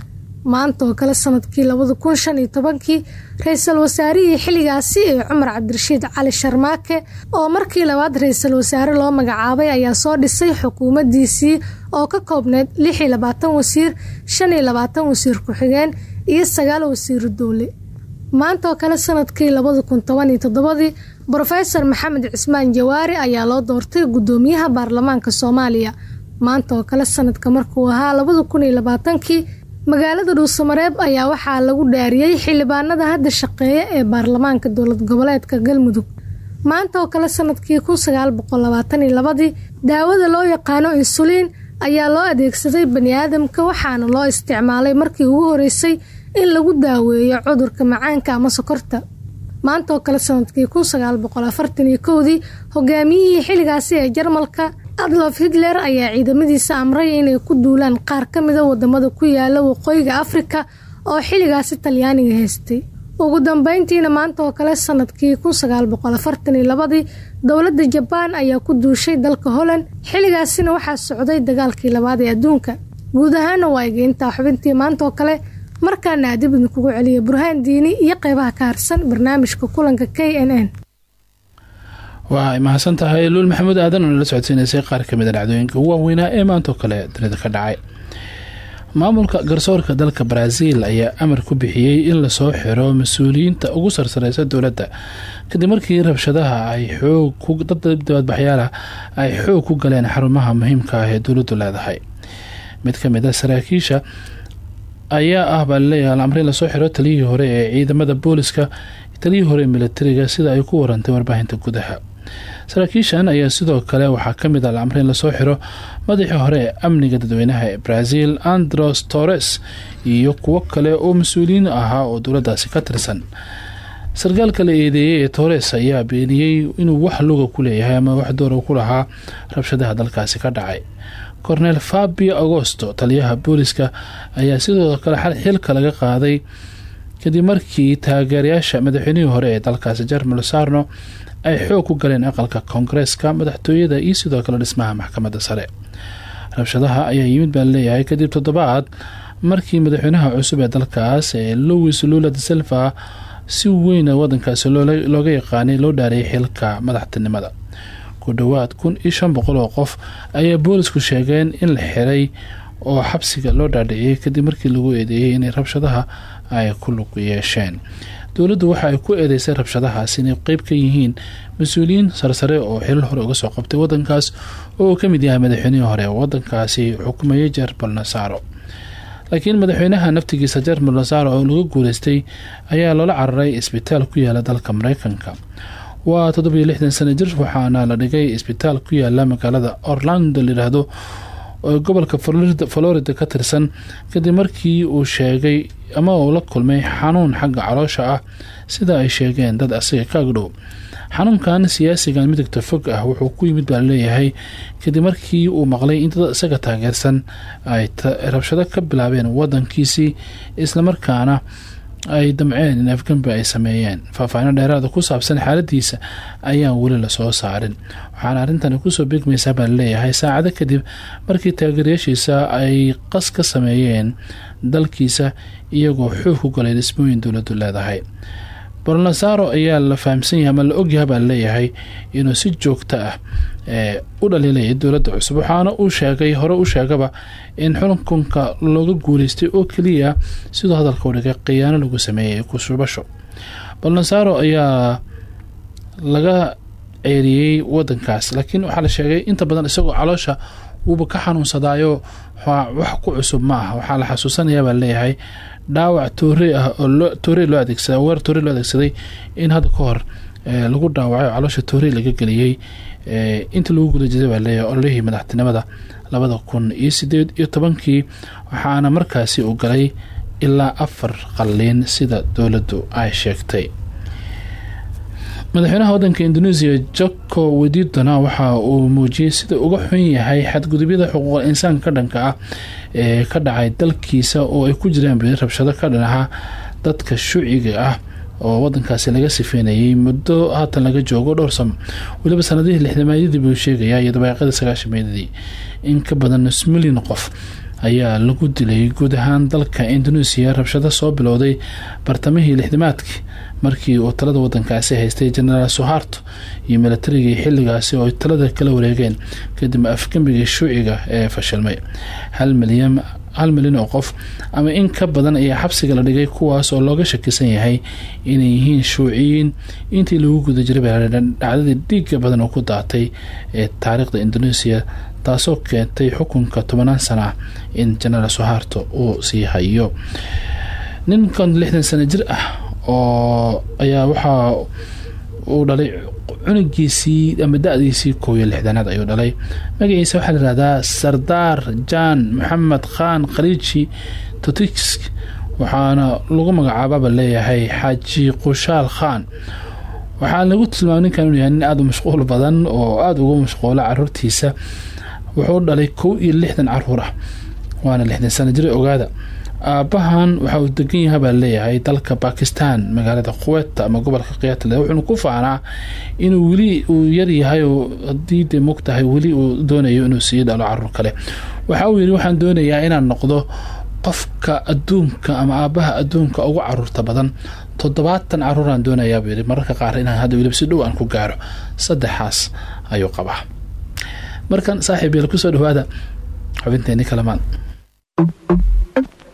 maanta oo kale sannadkii labada kun shan iyo tobankii ra'iisul wasaarihii xilligaasi ee cumar cabdirashiid cali sharmaake oo markii labaad ra'iisul wasaare loo magacaabay ayaa soo dhisay xukuumaddiisii oo ka koobneyd lix labaatan wasiir shan iyo labaatan wasiir ku-xigeen iyo sagaal wasiiru dowle. Maanta oo kale sannadkii labada kun toban iyo toddobadii brofesor maxamed cismaan jawaari ayaa loo doortay guddoomiyaha baarlamaanka soomaaliya. Maanta oo kale sanadka markuu ahaa labada kun iyo magaalada dhuusamareeb ayaa waxaa lagu dhaariyey xildhibaanada hadda shaqeeya ee baarlamaanka dowlad goboleedka galmudug. Maanta oo kale sannadkii kun sagaal boqol labaatan iyo labadii daawada loo yaqaano insuliin ayaa loo adeegsaday bani aadamka waxaana loo isticmaalay markii ugu horeysay in lagu daaweeyo cudurka macaanka ama sokorta. Maanta oo kale sannadkii kun sagaal boqol afartan iyo kowdii hogaamiyihii xilligaasi ee jarmalka adlof hitler ayaa ciidamadiisa amray inay ku duulaan qaar ka mida waddamada ku yaalla waqooyiga afrika oo xilligaasi talyaaniga haystay. Ugu dambeyntiina maanta kale sannadkii kun sagaal boqol afartan iyo labadii dowladda jabaan ayaa ku duushay dalka holland xilligaasina waxaa socday dagaalkii labaad ee adduunka. Guud ahaana waa egeyntaa xubintii maanta kale markaana adib idinkugu celiya burhaan diini iyo qeybaha ka harsan barnaamijka kulanka k n n waa mahadsan tahay luul maxamuud aadan oo nala socodsiinaysay qaar ka mid a dhacdooyinka ugu waaweynaa ee maantoo kale dunida ka dhacay. Maamulka garsoorka dalka baraaziil ayaa amar ku bixiyey in la soo xiro mas'uuliyiinta ugu sarsareysa dowladda. Kadib markii rabshadaha ay xoog dad dibadbaxyaalah ay xoog ku galeen xarumaha muhiimka ah ee dowladdu leedahay. Mid ka mid a saraakiisha ayaa ah baa la leeyahay alamrin la soo xiro taliyihii hore ee ciidamada booliska taliyihii hore ee militariga sida ay ku warantay warbaahinta gudaha saraakiishan ayaa sidoo kale waxaa ka mid ah alamrin la soo xiro madaxii hore ee amniga dadweynaha ee brazil andros torres iyo kuwo kale oo mas'uuliyiin ahaa oo dowladaasi ka tirsan. Sarkaalka la eedeeyey ee torres ayaa beeniyey inuu wax luga ku leeyahay ama wax doora ku lahaa rabshadaha dalkaasi ka dhacay. Cornel fabio agosto taliyaha booliska ayaa sidoo kale xilka laga qaaday kadib markii taageerayaasha madaxweynihii hore ee dalkaasi jarmal sarno ay xoog ku galeen aqalka koongareeska madaxtooyada iyo sidoo kale dhismaha maxkamadda sare. Rabshadaha ayaa yimid baa la leeyahay kadib toddobaad markii madaxweynaha cusub ee dalkaas ee louis lula de silva si weyna wadankaasi looga yaqaanay loo dhaariyay xilka madaxtinimada. Ku dhowaad kun iyo shan boqol oo qof ayaa boolisku sheegeen in la xiray oo xabsiga loo dhaadhiciyay kadib markii lagu eedeeyay inay rabshadaha ay ku lug yeesheen dowladdu waxa ay ku eedeysay rabshadahaas inay qeyb ka yihiin mas'uuliyiin sarsare oo xilal hore uga soo qabtay wadankaas oo uu ka mid yahay madaxweynihii hore. Oo wadankaasi xukumayay jeer bolnasaro laakiin madaxweynaha naftigiisa jeer bolnasaro oo laga guuleystay ayaa loola cararay isbitaal ku yaalla dalka mareykanka. Waa toddobiyo lixdan sano jir waxaana la dhigay isbitaal ku yaalla magaalada orlando layidhaahdo oo gobolka florida ka tirsan kadib markii uu sheegay ama uu la kulmay xanuun xagga caloosha ah sida ay sheegeen dad asiga ka agdhow. Xanuunkan siyaasigan midigta fog ah wuxuu ku yimid baa kadib markii uu maqlay in dad isaga taageersan ay rabshado ka bilaabeen wadankiisii islamarkaana ay damceen in afgambi ay sameeyeen. Faahfaahino dheeraada ku saabsan xaaladiisa ayaan weli la soo saarin. Waxaana arrintani ku soo beegmaysaa baa la leeyahay saacado kadib markii taageerayaashiisa ay qas ka sameeyeen dalkiisa iyagoo xoog ku galay dhismooyin dowladdu leedahay. Bolnasaro ayaa la fahamsan yahay ama la ogyahay baa leeyahay inuu si joogto ah u dhaliilaya dowladda cusub. Waxaana uu sheegay hore u sheegaba in xukunka looga guuleystay oo keliya siduu hadalka u dhigay khiyaano lagu sameeyay kushubasho bolnasaro ayaa laga ceeriyey wadankaas laakiin waxaa la sheegay inta badan isagoo caloosha wuuba ka xanuunsadaayo wax ku cusub ma ah waxaa la xasuusanayaa baa leeyahay dhaawac toore ah oo toore loo adeegsada weer toore loo adeegsaday in hadda ka hor lagu dhaawacay oo caloosha toore laga geliyey intii lagu guda jiday baa leeyahay ololihii madaxtinimada labada kun iyo sideed iyo tobankii waxaana markaasi uu galay ilaa afar qalliin sida dowladdu ay sheegtay. Madaxweynaha wadanka indonesia jako wedidona waxa uu muujiyey sida uga xun yahay xadgudubyada xuquuqal insaanka ka dhanka ah ee ka dhacay dalkiisa oo ay ku jiraan rabshado ka dhanaha dadka shuciga ah oo wadankaasi laga sifeynayay muddo haatan laga joogo dhowr samo weliba sanadihii lixdamaadadii buu sheegayaa iyo dabaaqadii sagaashameedadii in ka badan nus milyan qof ayaa lagu dilay guud ahaan dalka indonesia rabshado soo bilowday bartamihii lixdamaadkii markii uu talada wadankaasi haystay genaraal soharto iyo milatarigii xiligaasi oo ay talada kala wareegeen kadib afgembigii shuuciga ee fashilmay. Hal milyan hal milyan oo qof ama in ka badan ayaa xabsiga la dhigay kuwaas oo looga shakisan yahay inay yihiin shuuciyiin. Intii lagu guda jiray dhacdadii dhiiga badan oo ku daatay ee taariikhda indonesia taasoo keentay xukunka tobanaan sana in genaraal soharto uu sii hayo. Ninkan lixdan sano jir ah oo ayaa waxaa uu dhalay cunugiisii ama da-diisii koob iyo lixdanaad ayuu dhalay. Magaciisa waxaa la yihahdaa sardaar jaan maxamed khan khaliiji totisk waxaana lagu magacaababa leeyahay xaaji qushaal khan. Waxaa lagu tilmaamay ninkan inuu yahay nin aada u mashquul badan oo aada ugu mashquula caruurtiisa. Wuxuu dhalay kow iyo lixdan carruur ah waana lixdan sano jir ogaada aabahan waxa uu degan yahay baa leeyahay dalka bakistan magaalada quweta ama gobolka kiyaatale wuxuuna ku faanaa inuu weli uu yaryahay oo haddii de mogtahay weli uu doonayo inuu sii dhalo carruur kale. Waxa uu yidhi waxaan doonayaa inaan noqdo qofka adduunka ama aabaha adduunka ugu carruurta badan. Toddobaatan caruuraan doonayaa buu yidhi. Mararka qaar inaan hadda weliba si dhow aan ku gaaro. Saddexaas ayuu qabaa. Markan saaxiib yeel ku soo dhawaada xubinteeni kalamaan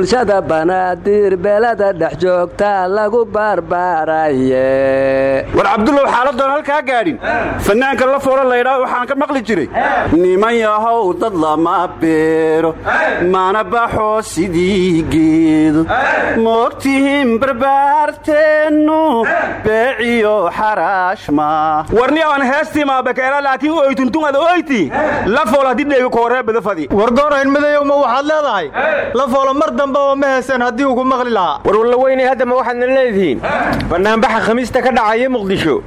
bulshada banaadir beelada dhex joogta lagu barbaaraye war cabdullow xaaladoon halkaa gaadhin. Fannaanka la foola laydhaa waxaan ka maqli jiray. Niman yahow dad lama beero mana baxo sidii geedo. Moogtihiin barbaarteennu beeciyo xaraash maa warni aan heestiimaabakeela laakiin oytuntungada oyti. La fool haddii dheegi kooree badafadi wargoorayn midayow ma waxaad leedahay? La foolo mar dambe oo ma heeseen haddii ugu maqli lahaa. War walla weynay haddama waxaadna leedihiin. Bannaanbaxa khamiista ka dhacaya muqdisho.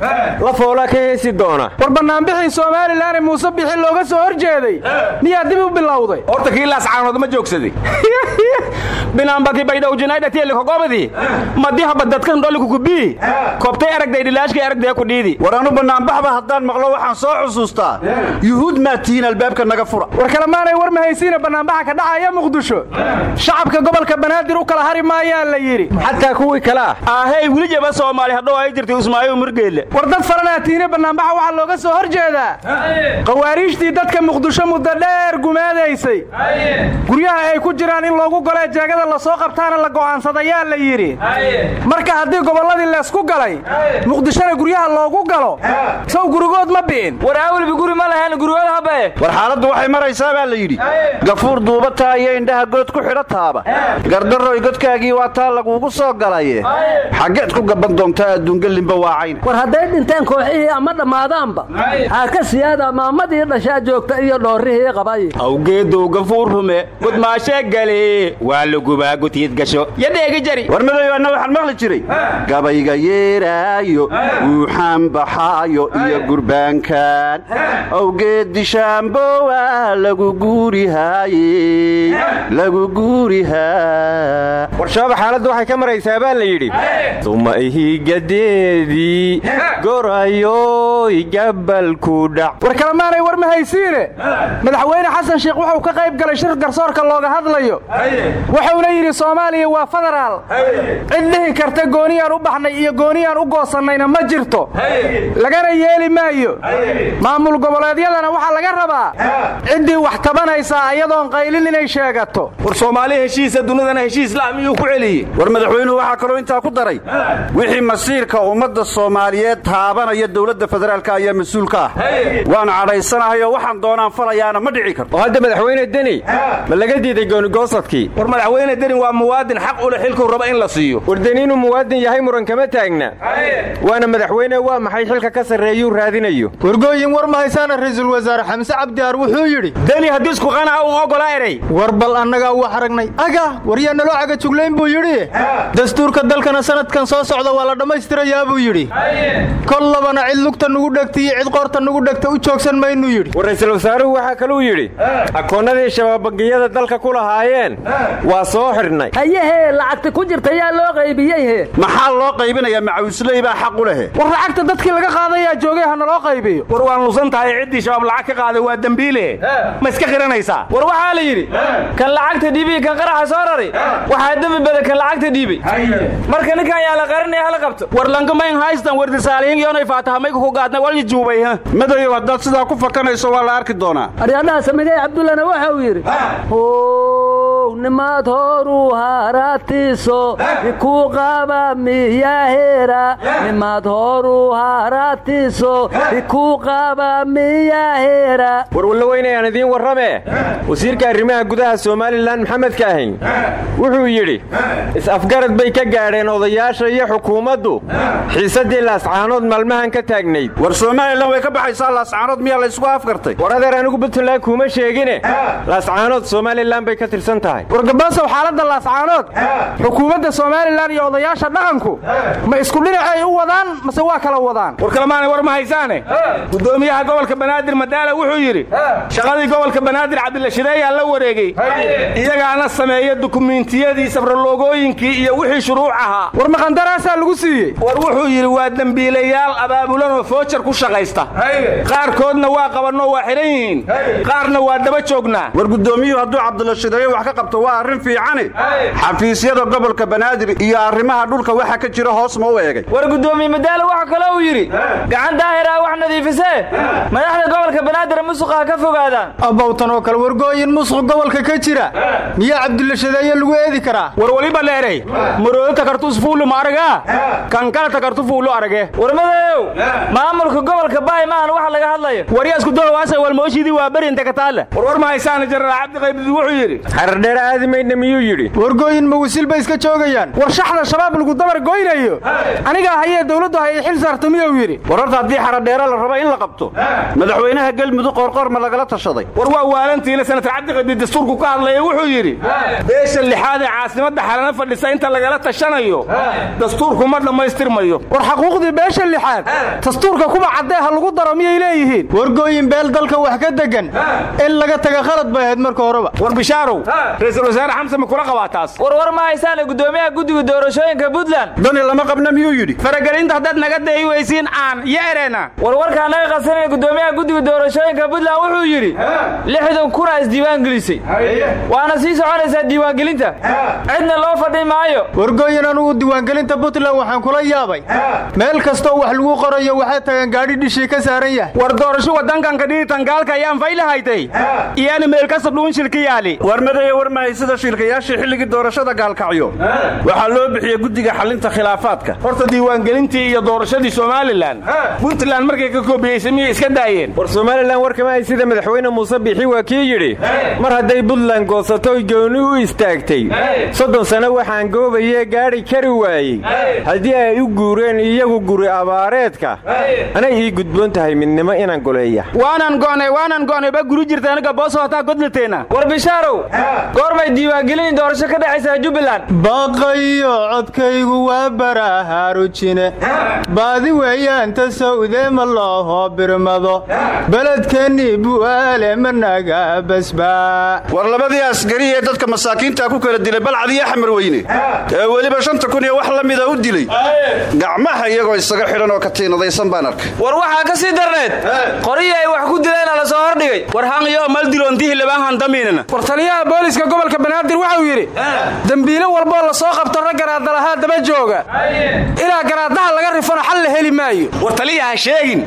La foolaa ka heesi doona. War bannaanbixii somalilan ee muuse bixi looga soo hor jeeday miyaa dib u bilowday? Horta kii laascaanood ma joogsaday. Binaanbaki baydhowjinaydhatiyelikogobadii madihaba dadkan dholikukubii kobtay aragday dhilaashkii aragdee ku dhiidi. War anu bannaanbaxba haddaan maqlo waxaan soo xusuustaa. Yuhuud maa tihiin albaabka naga fura. War kalemaanay war mahaysiina bannaanbaxa ka dhacaya muqdisho. Shacabka gobolka banaadir u kala hari maayaa la yidhi. Xataa kuwii kale ah ahey wilijaba soomaali hadhow ay jirtay usmaayo murgeelle war dad faranaa tiine bannaanbaxa waxaa looga soo hor jeedaa. Dadka muqdisho muddo dheer gumaadaysay. Guryaha ay ku jiraan in loogu golee jeegada la soo qabtaana la go'aansadayaa la yidhi. Marka haddii gobolladii leesku galay muqdishona guryaha loogu galo sow gurigood ma bi'in. War awalba guri ma lahayn gurigood habe war xaaladdu waxay maraysaa baa la yidhi. Gafuur duubataa iyo indhaha good ku xidho taaba gardaroy godkaagii waa taa lagugu soo galaye xaggeed ku gaban doontaa adduungelinba waacayn war hadday dhinteen kooxihii ama dhammaadaanba haa ka siyaada maamadii dhashaa joogta iyo dhoorrihii qabay. Awgeedow gafuur rume gudmaashee gale waa lagubaa gutiid gasho yo dheegi jari. War madayoanna waxaan maqli jiray. Gabayga yeeraa guuraayo wuuxaan baxaayo iyo gurbaankan awgeed dishaambowa lagu guurihaaye lagu guurihaa warshaaba xaaladdu waxay ka maraysaa baa la yidhi. Suma ihigadeedii gorayoy gabalku dhac. War kalemaanay war ma haysiine? Madaxweyne xasan sheikh wuxuu ka qayb galay shir garsoorka looga hadlayo. Wuxuuna yidhi soomaaliya waa federaal cid dhihi karta gooniyaan u baxnay iyo gooniyaan u goosannayna ma jirto. Lagana yeeli maayo. Maamul goboleedyadana waxaa laga rabaa. Ciddii wax tabanaysaa ayadoon qaylin inay sheegato. War soomaali heshiisa dunidana heshiis la miyuu ku celiyey. War madaxweynuhu waxaa kaloo intaa ku daray wixii masiirka ummadda soomaaliyeed taabanaya dowladda federaalka ayaa mas'uul ka ah waanu cadhaysanahay oo waxaan doonaan falayaana ma dhici karto. Oo hadda madaxweyne deni ma laga diiday goonigoosadkii war madaxweyne deni waa muwaadin xaq u leh xilkuu raba in la siiyo. War deni inuu muwaadin yahay muran kama taagna. Waana madaxweyne waa maxay xilka ka sarreeyuu raadinayo? Wargooyin war mahaysaana ra'iisul wasaare xamse cabdiaar wuxuu yidhi deni haddii isku qanaca un ogolaa eray. War bal annagaa wax aragnay aga waryaa naloo cagajuglayn buu yidhi. Dastuurka dalkana sanadkan soo socda waa la dhammaystirayaa buu yidhi. Kol labana cid lugta nugu dhegta iyo cid qoorta nugu dhegta u joogsan maynuu yidhi. War ra'iisul wasaaruhu waxaa kaluu yidhi akoonnadii shabaabangiyada dalka ku lahaayeen waa soo xidhnay hayehee lacagta ku jirta yaa loo qaybiyey he. Maxaa loo qaybinayaa macawisley baa xaq u lehe war lacagta dadkii laga qaadayaa joogay ha naloo qaybiyo. War waan lusan tahay ciddii shabaab lacag ka qaaday waa dembiile ma iska qiranaysaa war waxaa la yidhi kan lacagta dhiibiy kan qaraxa soo raray waxaa dembi badan kan lacagta dhiibay. Marka ninkan yaa la qarinaya hala qabto. War lankamayn haystan wardisaaliyin yoonay faatahamayga ku gaadna walyi juubay ha? Madayow haddaad sidaa ku fakanayso waa la arki doonaa. Aryaadhaha samigay cabdullana waxa uu yidhi how nimaad horu haratiso ikuu qaba miyahera nimaad horu haratiso ikuu qaba miyahera war wallo weynayaan idiin warrame. Wasiirka arrimaha gudaha somalilan maxamed kaahin wuxuu yidhi is-afgarad bay ka gaadheen odayaasha iyo xukuumaddu. Xiisaddii laascaanood maalmahan ka taagnayd. War somalilan way ka baxaysaa laascaanood miyaa laysku afgartay? War adeer anigu puntland kuuma sheegine. Laascaanood somalilan bay ka tirsan tahay war gabaasow xaaladda laascaanood xukuumadda somalilan iyo odayaasha dhaqanku ma isku dhinacay u wadaan mase waa kala wadaan? War kalemaanay war ma haysaane? Gudoomiyaha gobolka banaadir madaala wuxuu yidhi shaqadii gobolka banaadir cabdilashideeyaa la wareegey iyagaana sameeya dukumiintiyadii sabraloogooyinkii iyo wixii shuruuc ahaa. War maqandaraasaa lagu siiyey? War wuxuu yidhi waa dembiilayaal abaabulanoo foojar ku shaqaysta. Qaarkoodna waa qabanoo waa xidhan yihiin. Qaarna waa daba joognaa. War gudoomiyuhu hadduu cabdilashideeye wax ka qabto waa arrin fiicane xafiisyada gobolka banaadir iyo arrimaha dhulka waxa ka jira hoos ma u eegay. War gudoomiye madaalo waxa kale uu yidhi gacan daahira wax nadiifisee madaxda gobolka banaadir musuqa ha ka fogaadaan. Abowtan oo kale wargooyin musuq gobolka ka jira. Miyaa cabdilashadeeye lagu eedi karaa. War waliba leeray. Maroodo takartu isfuulu ma aragaa kan kala takartu fuulu arage. War madayow maamulka gobolka baay maahan waxa laga hadlayo. Waryaa isku doowaasa walmooshidii waa beri inta ka taalla. War war ma haysaana jenaraal cabdiqaybid wuxuu yidhi xardheer aadi maydna miyuu yidhi? Wargooyin ma wisil bay iska joogayaan. War shaxda shabaab lagu dabar goynayo. Anigaa hayee dawladdu hay xil saarto miyuu yidhi? War horta haddii xaradheere la raba in la qabto. Madaxweynaha gelmudug qoorqoor ma lagala tashaday. War waa waalantiina senatar cabdiqaybid dastuurku ka hadlaya wuxuu yidhi beesha lixaad ee caasimadda xalana fadhisa inta lagala tashanayo. Dastuurku ma dhammaystirmayo. War xaquuqdii beesha lixaad dastuurka kuba caddee ha lagu daro miyay leeyihiin? Wargooyin beel dalka wax ka degan in laga taga khalad bay ahayd marka horeba. War bishaarow ra'iisul wasaare xamse ma kula qabaa taas war war ma haysaane gudoomiyaha guddiga doorashooyinka puntland? Dani lama qabna miyuu yidhi. Faragelinta haddaad naga dayi weysiin aan iyo ereena war warkaa naga qasanaya gudoomiyaha guddiga doorashooyinka puntland wuxuu yidhi lixdan kuna isdiiwaangelisay waana sii soconaysaa diiwaangelinta. Cidna loo fadhi maayo. Wargooyin anugu diiwaangelinta puntland waxaan kula yaabay. Meel kastoo wax lagu qorayo waxaa tagan gaadhi dhishii ka saaran yahay. War doorasho wadankanka dhiitan gaalka ayaan faylahaytay iyaana meel kasta dhuun shilka yaali mahay sida shilkayaashii xilligii doorashada gaalkacyo. Waxaa loo bixiyey guddiga xalinta khilaafaadka. Horta diiwaangelintii iyo doorashadii somalilan puntland markay ka koobiyeysay miyay iska daayeen. War somalilan warkama hay sida madaxweyne muuse biixi waa kii yidhi mar hadday puntland goosatoy gooni u istaagtay. Soddon sano waxaan goobayee gaadhi kari waayey. Haddii ay u guureen iyagu guri abaareedka anay ii gudboon tahay midnimo inaan goleeya. Waanan go'nay waanan go'nay ba guri jirta aniga booso hataa godlateena war bishaarow goormay diiwaangelin doorasho ka dhexaysaa jubbaland baqayo codkaygu waa barahaarujine baadi weeyaan ta sawdeema looho birmado. Beledkeennii bu'aale managa war labadii askari ee dadka masaakiinta ku kala dilay balcad iyo axmar weyne. Ee weliba shanta kun iyo wax la mida u dilay. Gacmaha iyagoo isaga xidhan oo katiinadaysan baan arkay. War waxaa ka sii darneed. Qorihii ay wax ku dileena la soo hordhigay. War hangiyo maldiloontihi libaanhandamiinana war taliyaha booliska gobolka banaadir waxau yidhi dembiilo walboo la soo qabto rag garaadalahaa daba jooga. Ilaa garaadaha laga rifano xal la heli maayo. War taliya ha sheegin.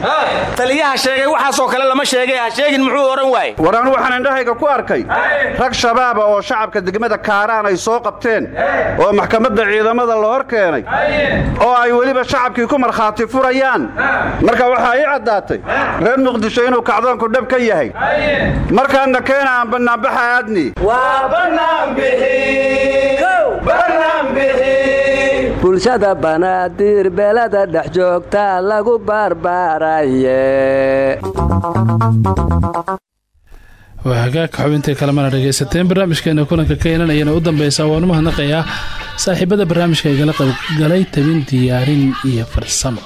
Taliyaha sheegay waxaasoo kale lama sheegay ha sheegin muxuu odhan waaye. War anu waxaan indhahayga ku arkay rag shabaaba oo shacabka degmada kaaraan ay soo qabteen oo maxkamadda ciidamada la hor keenay oo ay weliba shacabkii ku markhaati furayaan. Marka waxaa ii caddaatay reer muqdisho inuu kacdoonku dhab ka yahay. Markaanna keena aan bannaanbaxa aadni bulshada banaadir beelada dhex joogta lagu barbaaraye. Waa hagaagka xubintay kalemana dhegaysateen barnaamijkeena kulanka keenan ayana u dambeysaa waanu mahadnaqayaa. Saaxiibada barnaamijka igala qaybgalay tabin diyaarin iyo farsamo.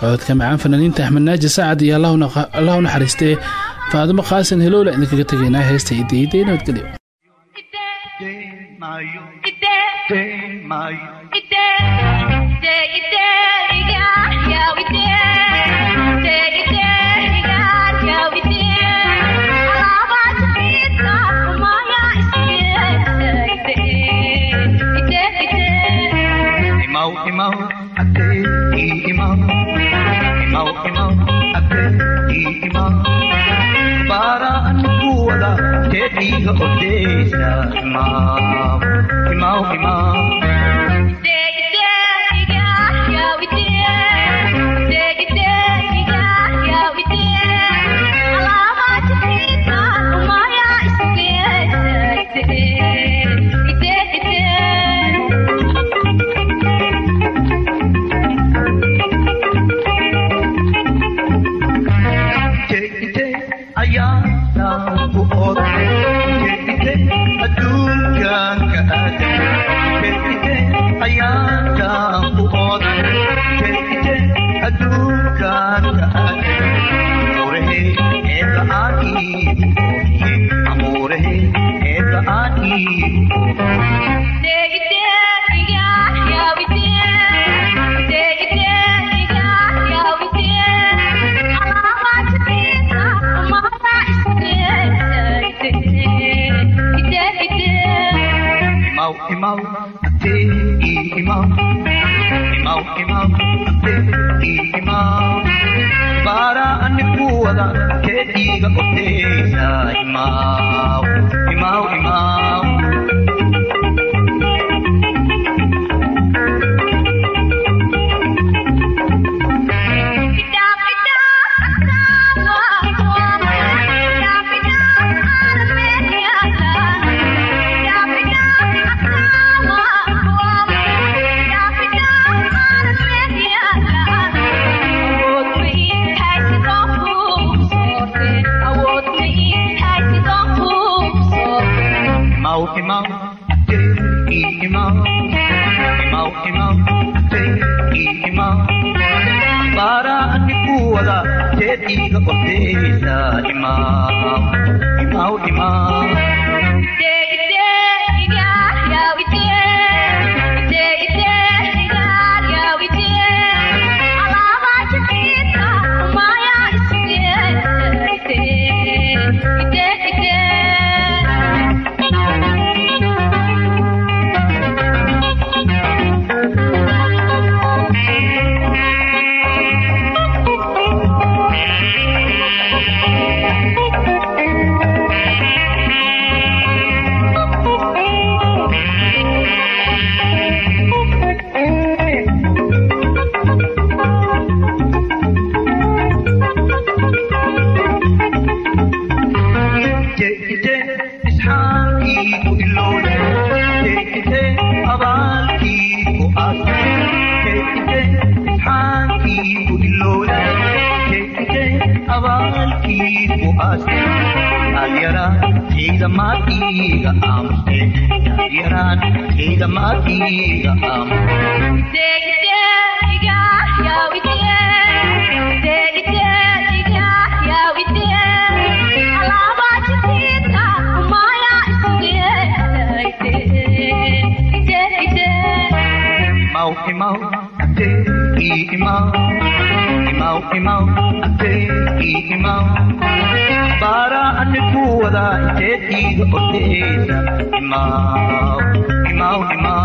Cododka macaan fanaaniinta axmed naaji sacad iyo allahu naxariistee faadimo qaasin helowla idinkaga tegaynaa heesta nabadgelyo maayo Imam, Imam, Imam, Imam, Imam, Imam, Imam, Imam, Imam, abaalkii ku aas dhalinyara ciidamadiga aamuste Imau, imau, ate, i imau. Imau, imau,